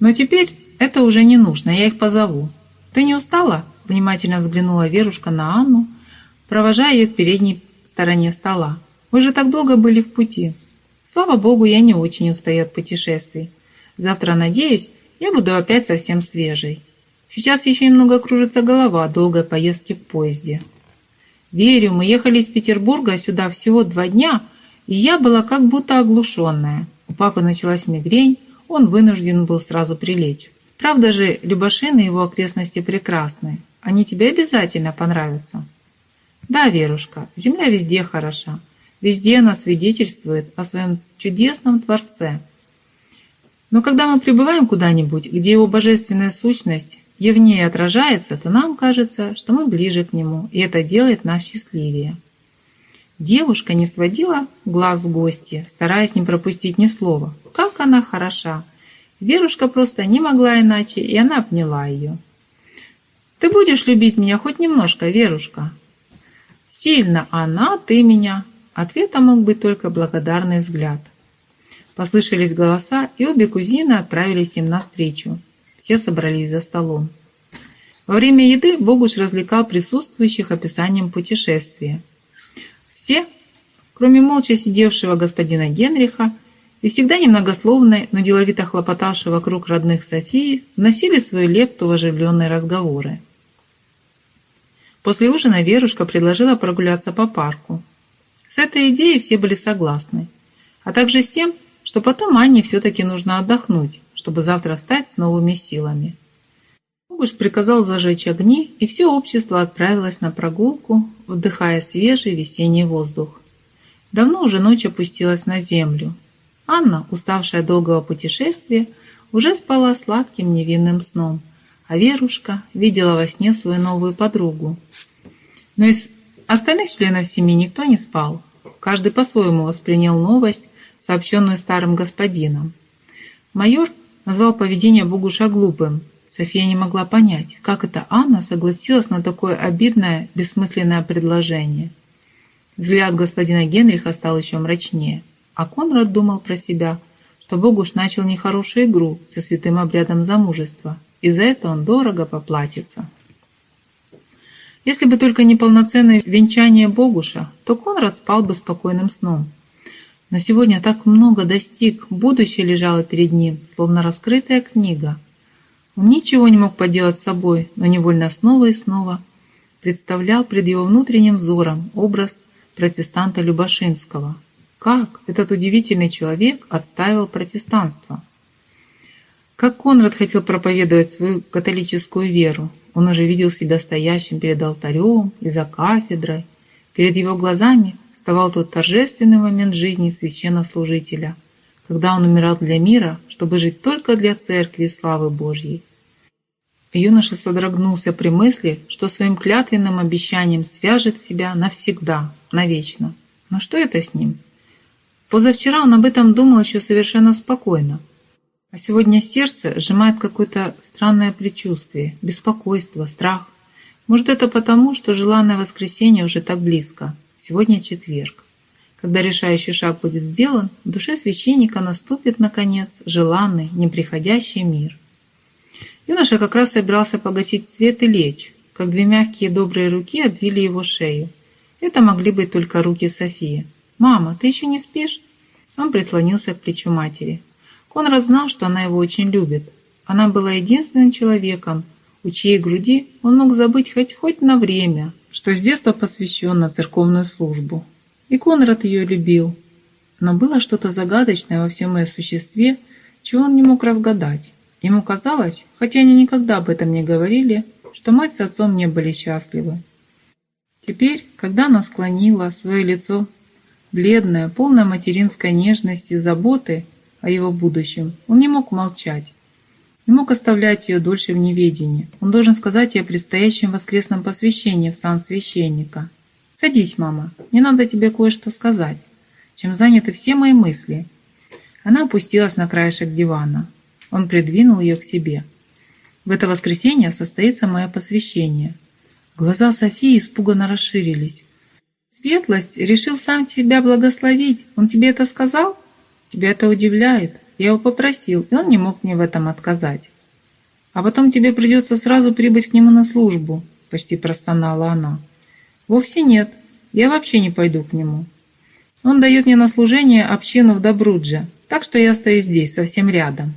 Но теперь это уже не нужно, я их позову. Ты не устала? Внимательно взглянула Верушка на Анну, провожая ее к передней стороне стола. Вы же так долго были в пути. Слава богу, я не очень устаю от путешествий. Завтра, надеюсь, я буду опять совсем свежей. Сейчас еще немного кружится голова от долгой поездки в поезде. Верю, мы ехали из Петербурга сюда всего два дня, и я была как будто оглушенная. У папы началась мигрень, он вынужден был сразу прилечь. Правда же, Любашин и его окрестности прекрасны. Они тебе обязательно понравятся. Да, Верушка, земля везде хороша. Везде она свидетельствует о своем чудесном Творце. Но когда мы прибываем куда-нибудь, где его божественная сущность явнее отражается, то нам кажется, что мы ближе к нему, и это делает нас счастливее. Девушка не сводила глаз с гостя, стараясь не пропустить ни слова. Как она хороша! Верушка просто не могла иначе, и она обняла ее. «Ты будешь любить меня хоть немножко, Верушка?» «Сильно она, ты меня». Ответом мог быть только благодарный взгляд. Послышались голоса, и обе кузины отправились им навстречу. Все собрались за столом. Во время еды Богуш развлекал присутствующих описанием путешествия. Все, кроме молча сидевшего господина Генриха и всегда немногословной, но деловито хлопотавшего вокруг родных Софии, вносили свою лепту в оживленные разговоры. После ужина Верушка предложила прогуляться по парку. С этой идеей все были согласны, а также с тем, что потом Анне все-таки нужно отдохнуть, чтобы завтра встать с новыми силами. Богуш приказал зажечь огни, и все общество отправилось на прогулку, вдыхая свежий весенний воздух. Давно уже ночь опустилась на землю. Анна, уставшая долгого путешествия, уже спала сладким невинным сном, а Верушка видела во сне свою новую подругу. Но из остальных членов семьи никто не спал. Каждый по-своему воспринял новость, сообщенную старым господином. Майор назвал поведение Богуша глупым. София не могла понять, как это Анна согласилась на такое обидное, бессмысленное предложение. Взгляд господина Генриха стал еще мрачнее, а Конрад думал про себя, что Богуш начал нехорошую игру со святым обрядом замужества, и за это он дорого поплатится. Если бы только не полноценное венчание Богуша, то Конрад спал бы спокойным сном. Но сегодня так много достиг, будущее лежало перед ним, словно раскрытая книга. Он ничего не мог поделать с собой, но невольно снова и снова представлял пред его внутренним взором образ протестанта Любашинского. Как этот удивительный человек отставил протестанство? Как Конрад хотел проповедовать свою католическую веру, он уже видел себя стоящим перед алтарем и за кафедрой. Перед его глазами вставал тот торжественный момент жизни священнослужителя, когда он умирал для мира, чтобы жить только для церкви и славы Божьей. Юноша содрогнулся при мысли, что своим клятвенным обещанием свяжет себя навсегда, навечно. Но что это с ним? Позавчера он об этом думал еще совершенно спокойно, а сегодня сердце сжимает какое-то странное предчувствие, беспокойство, страх. Может, это потому, что желанное воскресенье уже так близко. Сегодня четверг. Когда решающий шаг будет сделан, в душе священника наступит, наконец, желанный, неприходящий мир. Юноша как раз собирался погасить свет и лечь, как две мягкие добрые руки обвили его шею. Это могли быть только руки Софии. «Мама, ты еще не спишь?» Он прислонился к плечу матери. Конрад знал, что она его очень любит. Она была единственным человеком, у чьей груди он мог забыть хоть хоть на время, что с детства посвящен на церковную службу. И Конрад ее любил. Но было что-то загадочное во всем ее существе, чего он не мог разгадать. Ему казалось, хотя они никогда об этом не говорили, что мать с отцом не были счастливы. Теперь, когда она склонила свое лицо, бледное, полное материнской нежности и заботы, о его будущем. Он не мог молчать, не мог оставлять ее дольше в неведении. Он должен сказать ей о предстоящем воскресном посвящении в сан священника. «Садись, мама, мне надо тебе кое-что сказать, чем заняты все мои мысли». Она опустилась на краешек дивана. Он придвинул ее к себе. «В это воскресенье состоится мое посвящение». Глаза Софии испуганно расширились. «Светлость решил сам тебя благословить. Он тебе это сказал?» Тебя это удивляет? Я его попросил, и он не мог мне в этом отказать. А потом тебе придется сразу прибыть к нему на службу, почти простонала она. Вовсе нет, я вообще не пойду к нему. Он дает мне на служение общину в Добрудже, так что я стою здесь, совсем рядом.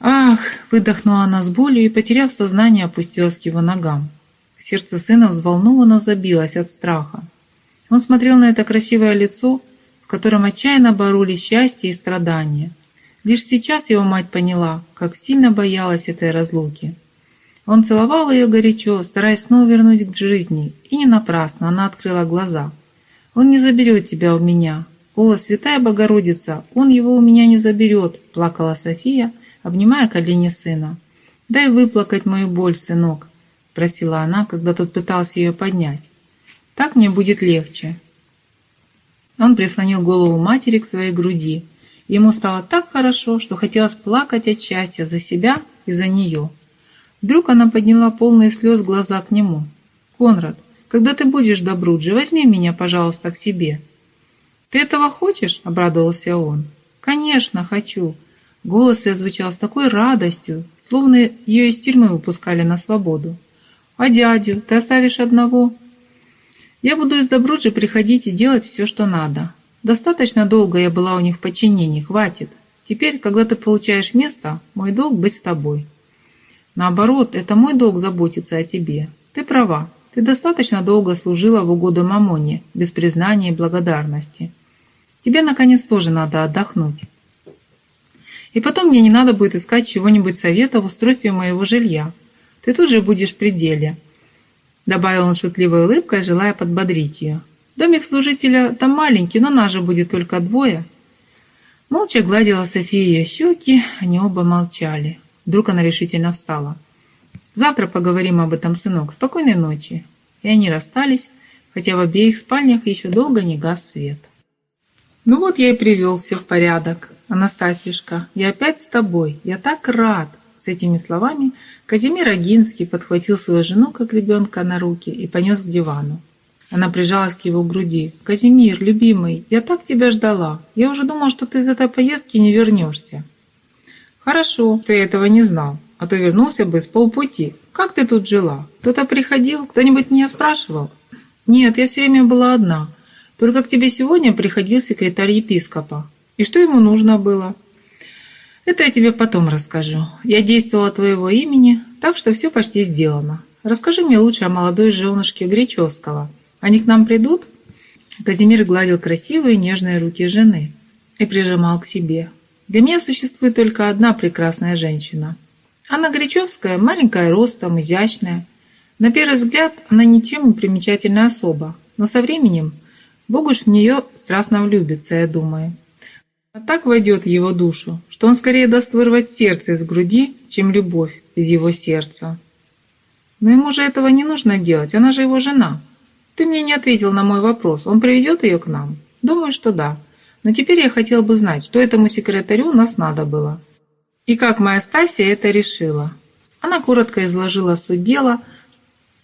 Ах, выдохнула она с болью и, потеряв сознание, опустилась к его ногам. Сердце сына взволнованно забилось от страха. Он смотрел на это красивое лицо, в котором отчаянно боролись счастье и страдания. Лишь сейчас его мать поняла, как сильно боялась этой разлуки. Он целовал ее горячо, стараясь снова вернуть к жизни, и не напрасно она открыла глаза. «Он не заберет тебя у меня. О, святая Богородица, он его у меня не заберет», – плакала София, обнимая колени сына. «Дай выплакать мою боль, сынок», – просила она, когда тот пытался ее поднять. «Так мне будет легче». Он прислонил голову матери к своей груди. Ему стало так хорошо, что хотелось плакать от счастья за себя и за нее. Вдруг она подняла полные слез глаза к нему. «Конрад, когда ты будешь в Добрудже, возьми меня, пожалуйста, к себе». «Ты этого хочешь?» – обрадовался он. «Конечно, хочу». Голос ее звучал с такой радостью, словно ее из тюрьмы выпускали на свободу. «А дядю ты оставишь одного?» Я буду из Добруджи приходить и делать все, что надо. Достаточно долго я была у них в подчинении, хватит. Теперь, когда ты получаешь место, мой долг быть с тобой. Наоборот, это мой долг заботиться о тебе. Ты права, ты достаточно долго служила в угоду Мамоне, без признания и благодарности. Тебе, наконец, тоже надо отдохнуть. И потом мне не надо будет искать чего-нибудь совета в устройстве моего жилья. Ты тут же будешь в пределе. Добавил он шутливой улыбкой, желая подбодрить ее. Домик служителя там маленький, но нас же будет только двое. Молча гладила София щеки, они оба молчали. Вдруг она решительно встала. «Завтра поговорим об этом, сынок. Спокойной ночи». И они расстались, хотя в обеих спальнях еще долго не гас свет. «Ну вот я и привел все в порядок, Анастасьюшка. Я опять с тобой. Я так рад!» С этими словами Казимир Агинский подхватил свою жену, как ребенка, на руки и понес к дивану. Она прижалась к его груди. «Казимир, любимый, я так тебя ждала. Я уже думал, что ты из этой поездки не вернешься». «Хорошо, я этого не знал, а то вернулся бы с полпути. Как ты тут жила? Кто-то приходил? Кто-нибудь меня спрашивал?» «Нет, я все время была одна. Только к тебе сегодня приходил секретарь епископа. И что ему нужно было?» «Это я тебе потом расскажу. Я действовала твоего имени, так что все почти сделано. Расскажи мне лучше о молодой женушке Гречевского. Они к нам придут?» Казимир гладил красивые нежные руки жены и прижимал к себе. «Для меня существует только одна прекрасная женщина. Анна Гречевская, маленькая ростом, изящная. На первый взгляд она ничем не примечательная особа, но со временем Бог уж в нее страстно влюбится, я думаю. А так войдет в его душу, что он скорее даст вырвать сердце из груди, чем любовь из его сердца. Но ему же этого не нужно делать, она же его жена. Ты мне не ответил на мой вопрос. Он приведет ее к нам? Думаю, что да. Но теперь я хотел бы знать, что этому секретарю нас надо было. И как моя Стасия это решила. Она коротко изложила суть дела,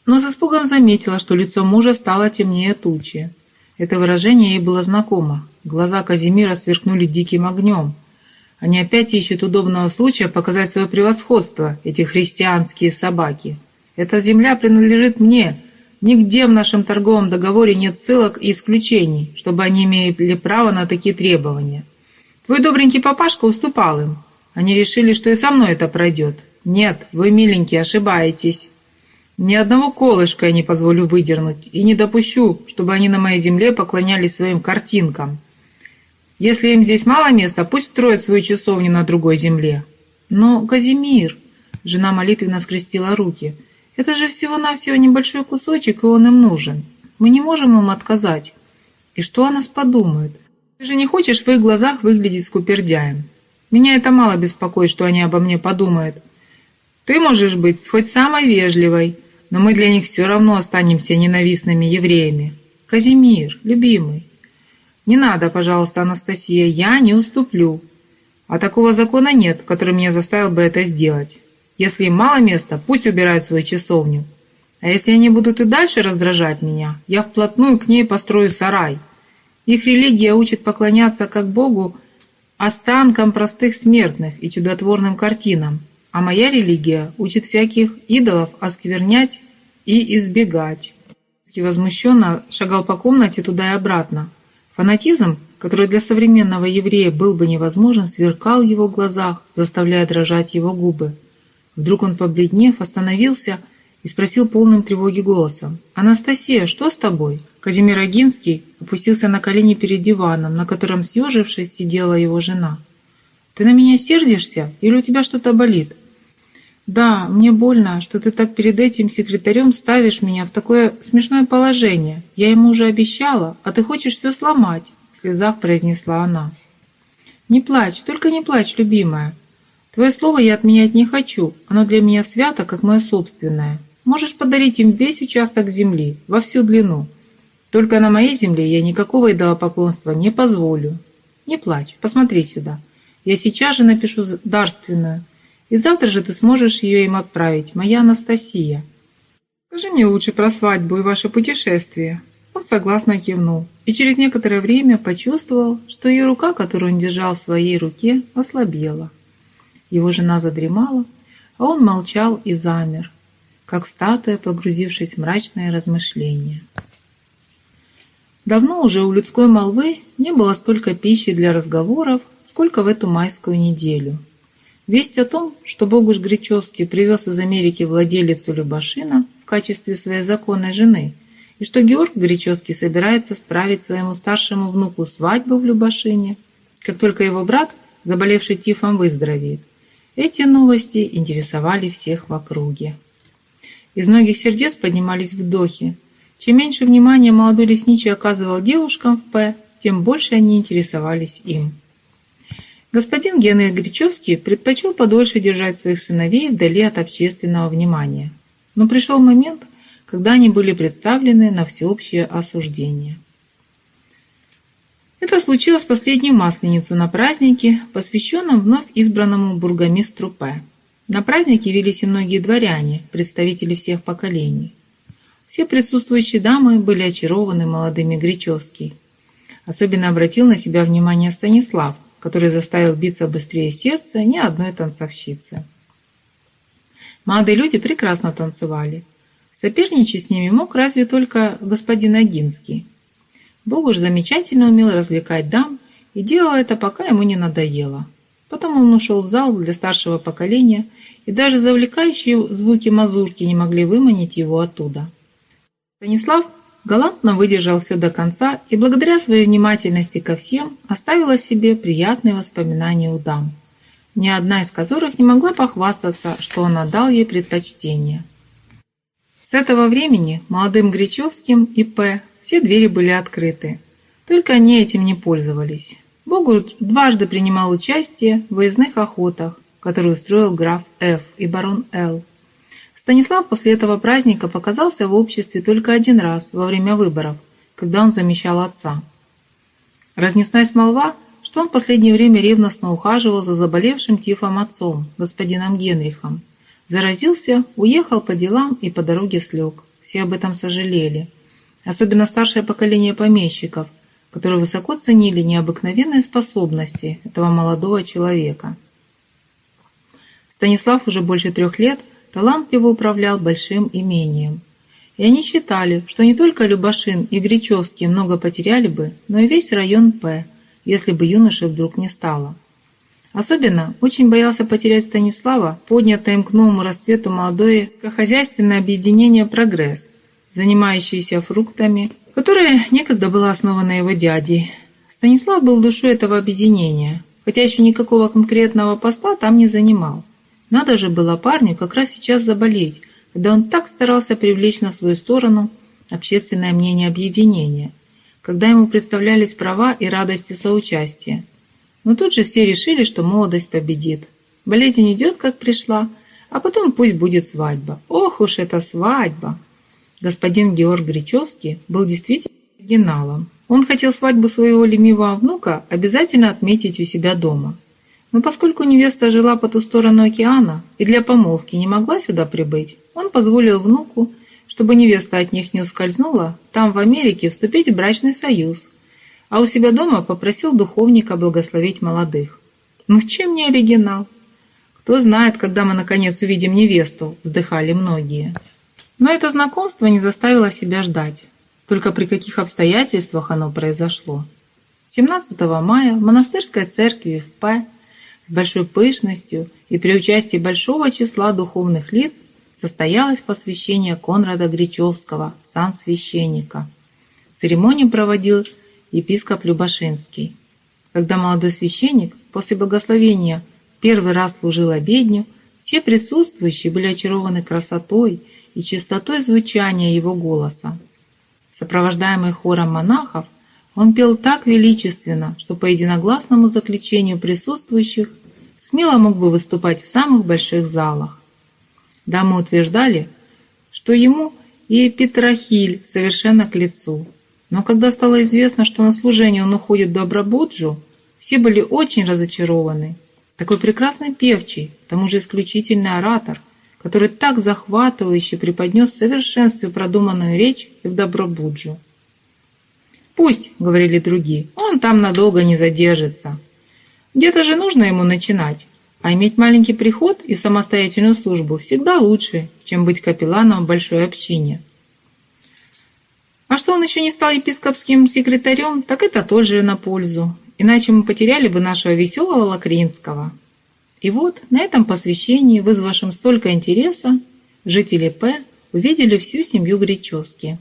но с испугом заметила, что лицо мужа стало темнее тучи. Это выражение ей было знакомо. Глаза Казимира сверкнули диким огнем. Они опять ищут удобного случая показать свое превосходство, эти христианские собаки. Эта земля принадлежит мне, Нигде в нашем торговом договоре нет ссылок и исключений, чтобы они имели право на такие требования. Твой добренький папашка уступал им. Они решили, что и со мной это пройдет. Нет, вы, миленькие, ошибаетесь. Ни одного колышка я не позволю выдернуть и не допущу, чтобы они на моей земле поклонялись своим картинкам. Если им здесь мало места, пусть строят свою часовню на другой земле. Но, Казимир, жена молитвенно скрестила руки – это же всего-навсего небольшой кусочек, и он им нужен. Мы не можем им отказать. И что о нас подумают? Ты же не хочешь в их глазах выглядеть скупердяем. Меня это мало беспокоит, что они обо мне подумают. Ты можешь быть хоть самой вежливой, но мы для них все равно останемся ненавистными евреями. Казимир, любимый. Не надо, пожалуйста, Анастасия, я не уступлю. А такого закона нет, который меня заставил бы это сделать. Если им мало места, пусть убирают свою часовню. А если они будут и дальше раздражать меня, я вплотную к ней построю сарай. Их религия учит поклоняться как Богу останкам простых смертных и чудотворным картинам, а моя религия учит всяких идолов осквернять и избегать. И возмущенно шагал по комнате туда и обратно. Фанатизм, который для современного еврея был бы невозможен, сверкал в его глазах, заставляя дрожать его губы. Вдруг он, побледнев, остановился и спросил полным тревоги голосом. «Анастасия, что с тобой?» Казимир Агинский опустился на колени перед диваном, на котором, съежившись, сидела его жена. «Ты на меня сердишься? Или у тебя что-то болит?» «Да, мне больно, что ты так перед этим секретарем ставишь меня в такое смешное положение. Я ему уже обещала, а ты хочешь все сломать», — в слезах произнесла она. «Не плачь, только не плачь, любимая. Твое слово я отменять не хочу, оно для меня свято, как мое собственное. Можешь подарить им весь участок земли, во всю длину. Только на моей земле я никакого идолопоклонства не позволю. Не плачь, посмотри сюда. Я сейчас же напишу дарственную, и завтра же ты сможешь ее им отправить, моя Анастасия. Скажи мне лучше про свадьбу и ваше путешествие. Он согласно кивнул и через некоторое время почувствовал, что ее рука, которую он держал в своей руке, ослабела. Его жена задремала, а он молчал и замер, как статуя, погрузившись в мрачное размышление. Давно уже у людской молвы не было столько пищи для разговоров, сколько в эту майскую неделю. Весть о том, что Богуш Гречевский привез из Америки владелицу Любашина в качестве своей законной жены, и что Георг Гречевский собирается справить своему старшему внуку свадьбу в Любашине, как только его брат заболевший тифом, выздоровеет. Эти новости интересовали всех в округе. Из многих сердец поднимались вдохи. Чем меньше внимания молодой лесничий оказывал девушкам в П, тем больше они интересовались им. Господин Генрих Гречевский предпочел подольше держать своих сыновей вдали от общественного внимания. Но пришел момент, когда они были представлены на всеобщее осуждение. Это случилось в последнюю Масленицу на празднике, посвященном вновь избранному бургомистру П. На празднике велись и многие дворяне, представители всех поколений. Все присутствующие дамы были очарованы молодыми Гречевский. Особенно обратил на себя внимание Станислав, который заставил биться быстрее сердце ни одной танцовщицы. Молодые люди прекрасно танцевали. Соперничать с ними мог разве только господин Агинский. Бог уж замечательно умел развлекать дам и делал это, пока ему не надоело. Потом он ушел в зал для старшего поколения, и даже завлекающие звуки мазурки не могли выманить его оттуда. Станислав галантно выдержал все до конца и благодаря своей внимательности ко всем оставил о себе приятные воспоминания у дам, ни одна из которых не могла похвастаться, что он отдал ей предпочтение. С этого времени молодым Гречевским и П. все двери были открыты, только они этим не пользовались. Богурт дважды принимал участие в выездных охотах, которые устроил граф Ф. и барон Л. Станислав после этого праздника показался в обществе только один раз во время выборов, когда он замещал отца. Разнеслась молва, что он в последнее время ревностно ухаживал за заболевшим тифом отцом, господином Генрихом. Заразился, уехал по делам и по дороге слег. Все об этом сожалели. Особенно старшее поколение помещиков, которые высоко ценили необыкновенные способности этого молодого человека. Станислав уже больше трех лет – талантливо управлял большим имением. И они считали, что не только Любашин и Гречевский много потеряли бы, но и весь район П, если бы юноши вдруг не стало. Особенно очень боялся потерять Станислава, поднятое им к новому расцвету молодое хозяйственное объединение «Прогресс», занимающееся фруктами, которое некогда было основано его дядей. Станислав был душой этого объединения, хотя еще никакого конкретного поста там не занимал. Надо же было парню как раз сейчас заболеть, когда он так старался привлечь на свою сторону общественное мнение объединения, когда ему представлялись права и радости соучастия. Но тут же все решили, что молодость победит. Болезнь идет, как пришла, а потом пусть будет свадьба. Ох уж эта свадьба! Господин Георг Гречевский был действительно оригиналом. Он хотел свадьбу своего ленивого внука обязательно отметить у себя дома. Но поскольку невеста жила по ту сторону океана и для помолвки не могла сюда прибыть, он позволил внуку, чтобы невеста от них не ускользнула, там в Америке вступить в брачный союз, а у себя дома попросил духовника благословить молодых. Ну чем не оригинал? Кто знает, когда мы наконец увидим невесту, вздыхали многие. Но это знакомство не заставило себя ждать. Только при каких обстоятельствах оно произошло. 17 мая в монастырской церкви в П большой пышностью и при участии большого числа духовных лиц состоялось посвящение Конрада Гречевского, сан-священника. Церемонию проводил епископ Любашинский. Когда молодой священник после благословения первый раз служил обедню, все присутствующие были очарованы красотой и чистотой звучания его голоса. Сопровождаемый хором монахов, он пел так величественно, что по единогласному заключению присутствующих смело мог бы выступать в самых больших залах. Дамы утверждали, что ему и Петрахиль совершенно к лицу. Но когда стало известно, что на служение он уходит в Добробуджу, все были очень разочарованы. Такой прекрасный певчий, к тому же исключительный оратор, который так захватывающе преподнес в совершенстве продуманную речь и в Добробуджу. «Пусть», — говорили другие, — «он там надолго не задержится». Где-то же нужно ему начинать, а иметь маленький приход и самостоятельную службу всегда лучше, чем быть капелланом в большой общине. А что он еще не стал епископским секретарем, так это тоже на пользу, иначе мы потеряли бы нашего веселого Лакринского. И вот на этом посвящении, вызвавшем столько интереса, жители П увидели всю семью Гречевски,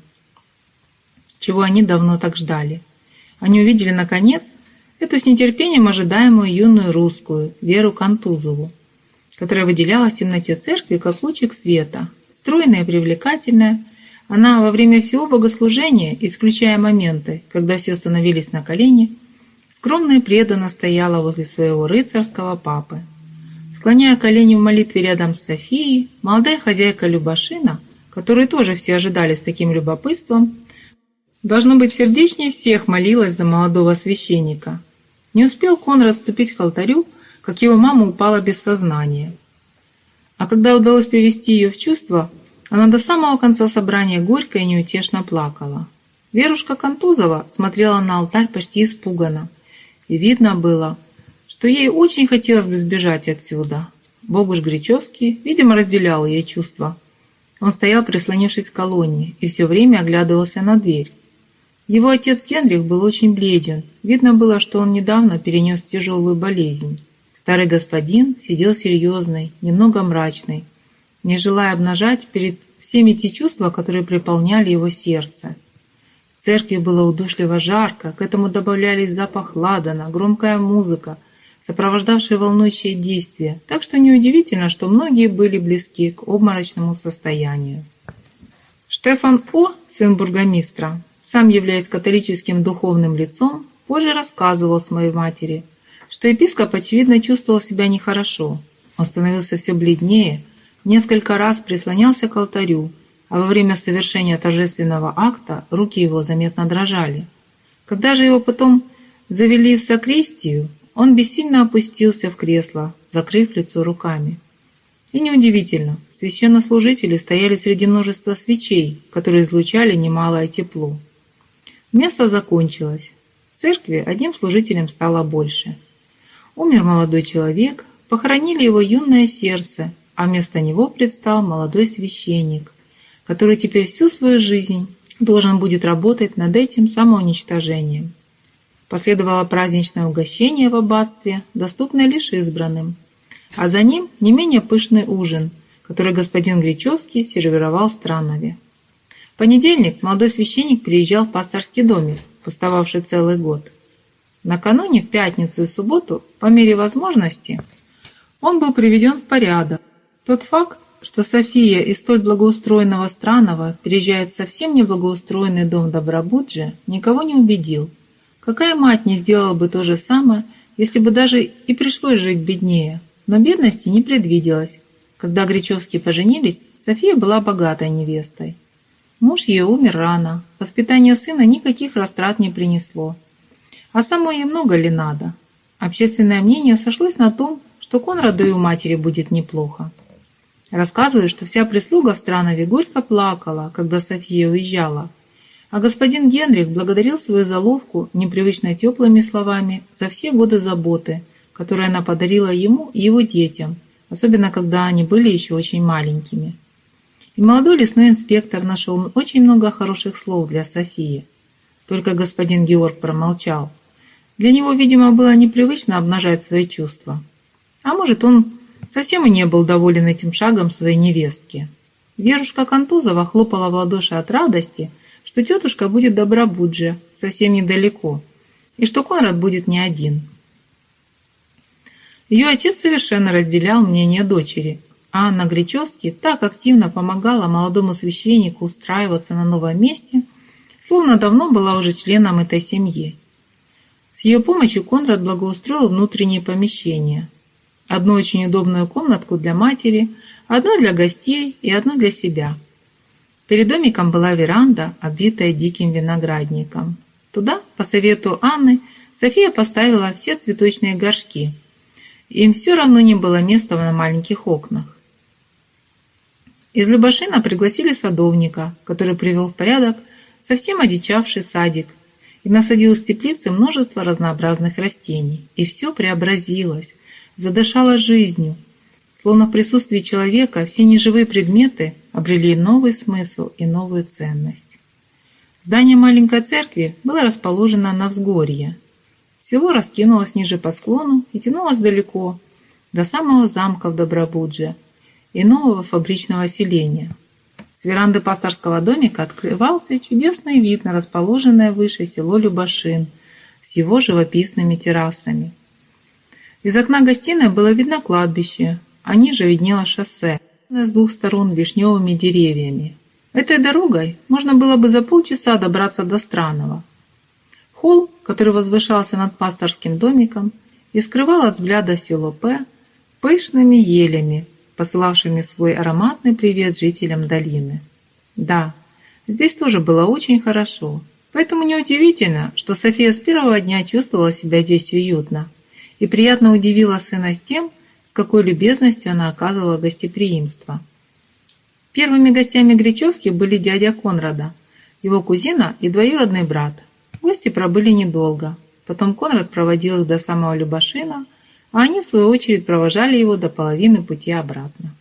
чего они давно так ждали. Они увидели, наконец, эту с нетерпением ожидаемую юную русскую Веру Кантузову, которая выделялась в темноте церкви как лучик света, стройная и привлекательная. Она во время всего богослужения, исключая моменты, когда все становились на колени, скромно и преданно стояла возле своего рыцарского папы. Склоняя колени в молитве рядом с Софией, молодая хозяйка Любашина, которую тоже все ожидали с таким любопытством, должно быть, сердечнее всех молилась за молодого священника. Не успел Конрад ступить к алтарю, как его мама упала без сознания. А когда удалось привести ее в чувство, она до самого конца собрания горько и неутешно плакала. Верушка Контузова смотрела на алтарь почти испуганно, и видно было, что ей очень хотелось бы сбежать отсюда. Богуш Гречевский, видимо, разделял ее чувства. Он стоял, прислонившись к колонне, и все время оглядывался на дверь. Его отец Генрих был очень бледен. Видно было, что он недавно перенес тяжелую болезнь. Старый господин сидел серьезный, немного мрачный, не желая обнажать перед всеми те чувства, которые приполняли его сердце. В церкви было удушливо жарко, к этому добавлялись запах ладана, громкая музыка – сопровождавшие волнующее действие, так что неудивительно, что многие были близки к обморочному состоянию. Штефан О., сын бургомистра, сам являясь католическим духовным лицом, позже рассказывал с моей матери, что епископ, очевидно, чувствовал себя нехорошо. Он становился все бледнее, несколько раз прислонялся к алтарю, а во время совершения торжественного акта руки его заметно дрожали. Когда же его потом завели в сокрестию, он бессильно опустился в кресло, закрыв лицо руками. И неудивительно, священнослужители стояли среди множества свечей, которые излучали немалое тепло. Место закончилось. В церкви одним служителем стало больше. Умер молодой человек, похоронили его юное сердце, а вместо него предстал молодой священник, который теперь всю свою жизнь должен будет работать над этим самоуничтожением. Последовало праздничное угощение в аббатстве, доступное лишь избранным. А за ним не менее пышный ужин, который господин Гречевский сервировал Странове. В понедельник молодой священник приезжал в пасторский домик, пустовавший целый год. Накануне, в пятницу и субботу, по мере возможности, он был приведен в порядок. Тот факт, что София из столь благоустроенного Странова переезжает в совсем неблагоустроенный дом Добробуджи, никого не убедил – Какая мать не сделала бы то же самое, если бы даже и пришлось жить беднее? Но бедности не предвиделось. Когда Гречевские поженились, София была богатой невестой. Муж ее умер рано, воспитание сына никаких растрат не принесло. А самой ей много ли надо? Общественное мнение сошлось на том, что Конраду и у матери будет неплохо. Рассказывают, что вся прислуга в Странове горько плакала, когда София уезжала – а господин Генрих благодарил свою заловку непривычно теплыми словами за все годы заботы, которые она подарила ему и его детям, особенно когда они были еще очень маленькими. И молодой лесной инспектор нашел очень много хороших слов для Софии. Только господин Георг промолчал. Для него, видимо, было непривычно обнажать свои чувства. А может, он совсем и не был доволен этим шагом своей невестки. Верушка Контузова хлопала в ладоши от радости – что тетушка будет Добробуджа, совсем недалеко, и что Конрад будет не один. Ее отец совершенно разделял мнение дочери, а Анна Гречевский так активно помогала молодому священнику устраиваться на новом месте, словно давно была уже членом этой семьи. С ее помощью Конрад благоустроил внутренние помещения. Одну очень удобную комнатку для матери, одну для гостей и одну для себя – Перед домиком была веранда, обвитая диким виноградником. Туда, по совету Анны, София поставила все цветочные горшки. Им все равно не было места на маленьких окнах. Из Любашина пригласили садовника, который привел в порядок совсем одичавший садик и насадил из теплицы множество разнообразных растений. И все преобразилось, задышало жизнью, Словно в присутствии человека все неживые предметы обрели новый смысл и новую ценность. Здание маленькой церкви было расположено на взгорье. Село раскинулось ниже по склону и тянулось далеко, до самого замка в Добробудже и нового фабричного селения. С веранды пасторского домика открывался чудесный вид на расположенное выше село Любашин с его живописными террасами. Из окна гостиной было видно кладбище, а ниже виднело шоссе с двух сторон вишневыми деревьями. Этой дорогой можно было бы за полчаса добраться до Странного. Холл, который возвышался над пасторским домиком и скрывал от взгляда село П, пышными елями, посылавшими свой ароматный привет жителям долины. Да, здесь тоже было очень хорошо, поэтому неудивительно, что София с первого дня чувствовала себя здесь уютно и приятно удивила сына тем, с какой любезностью она оказывала гостеприимство. Первыми гостями Гречевских были дядя Конрада, его кузина и двоюродный брат. Гости пробыли недолго. Потом Конрад проводил их до самого Любашина, а они, в свою очередь, провожали его до половины пути обратно.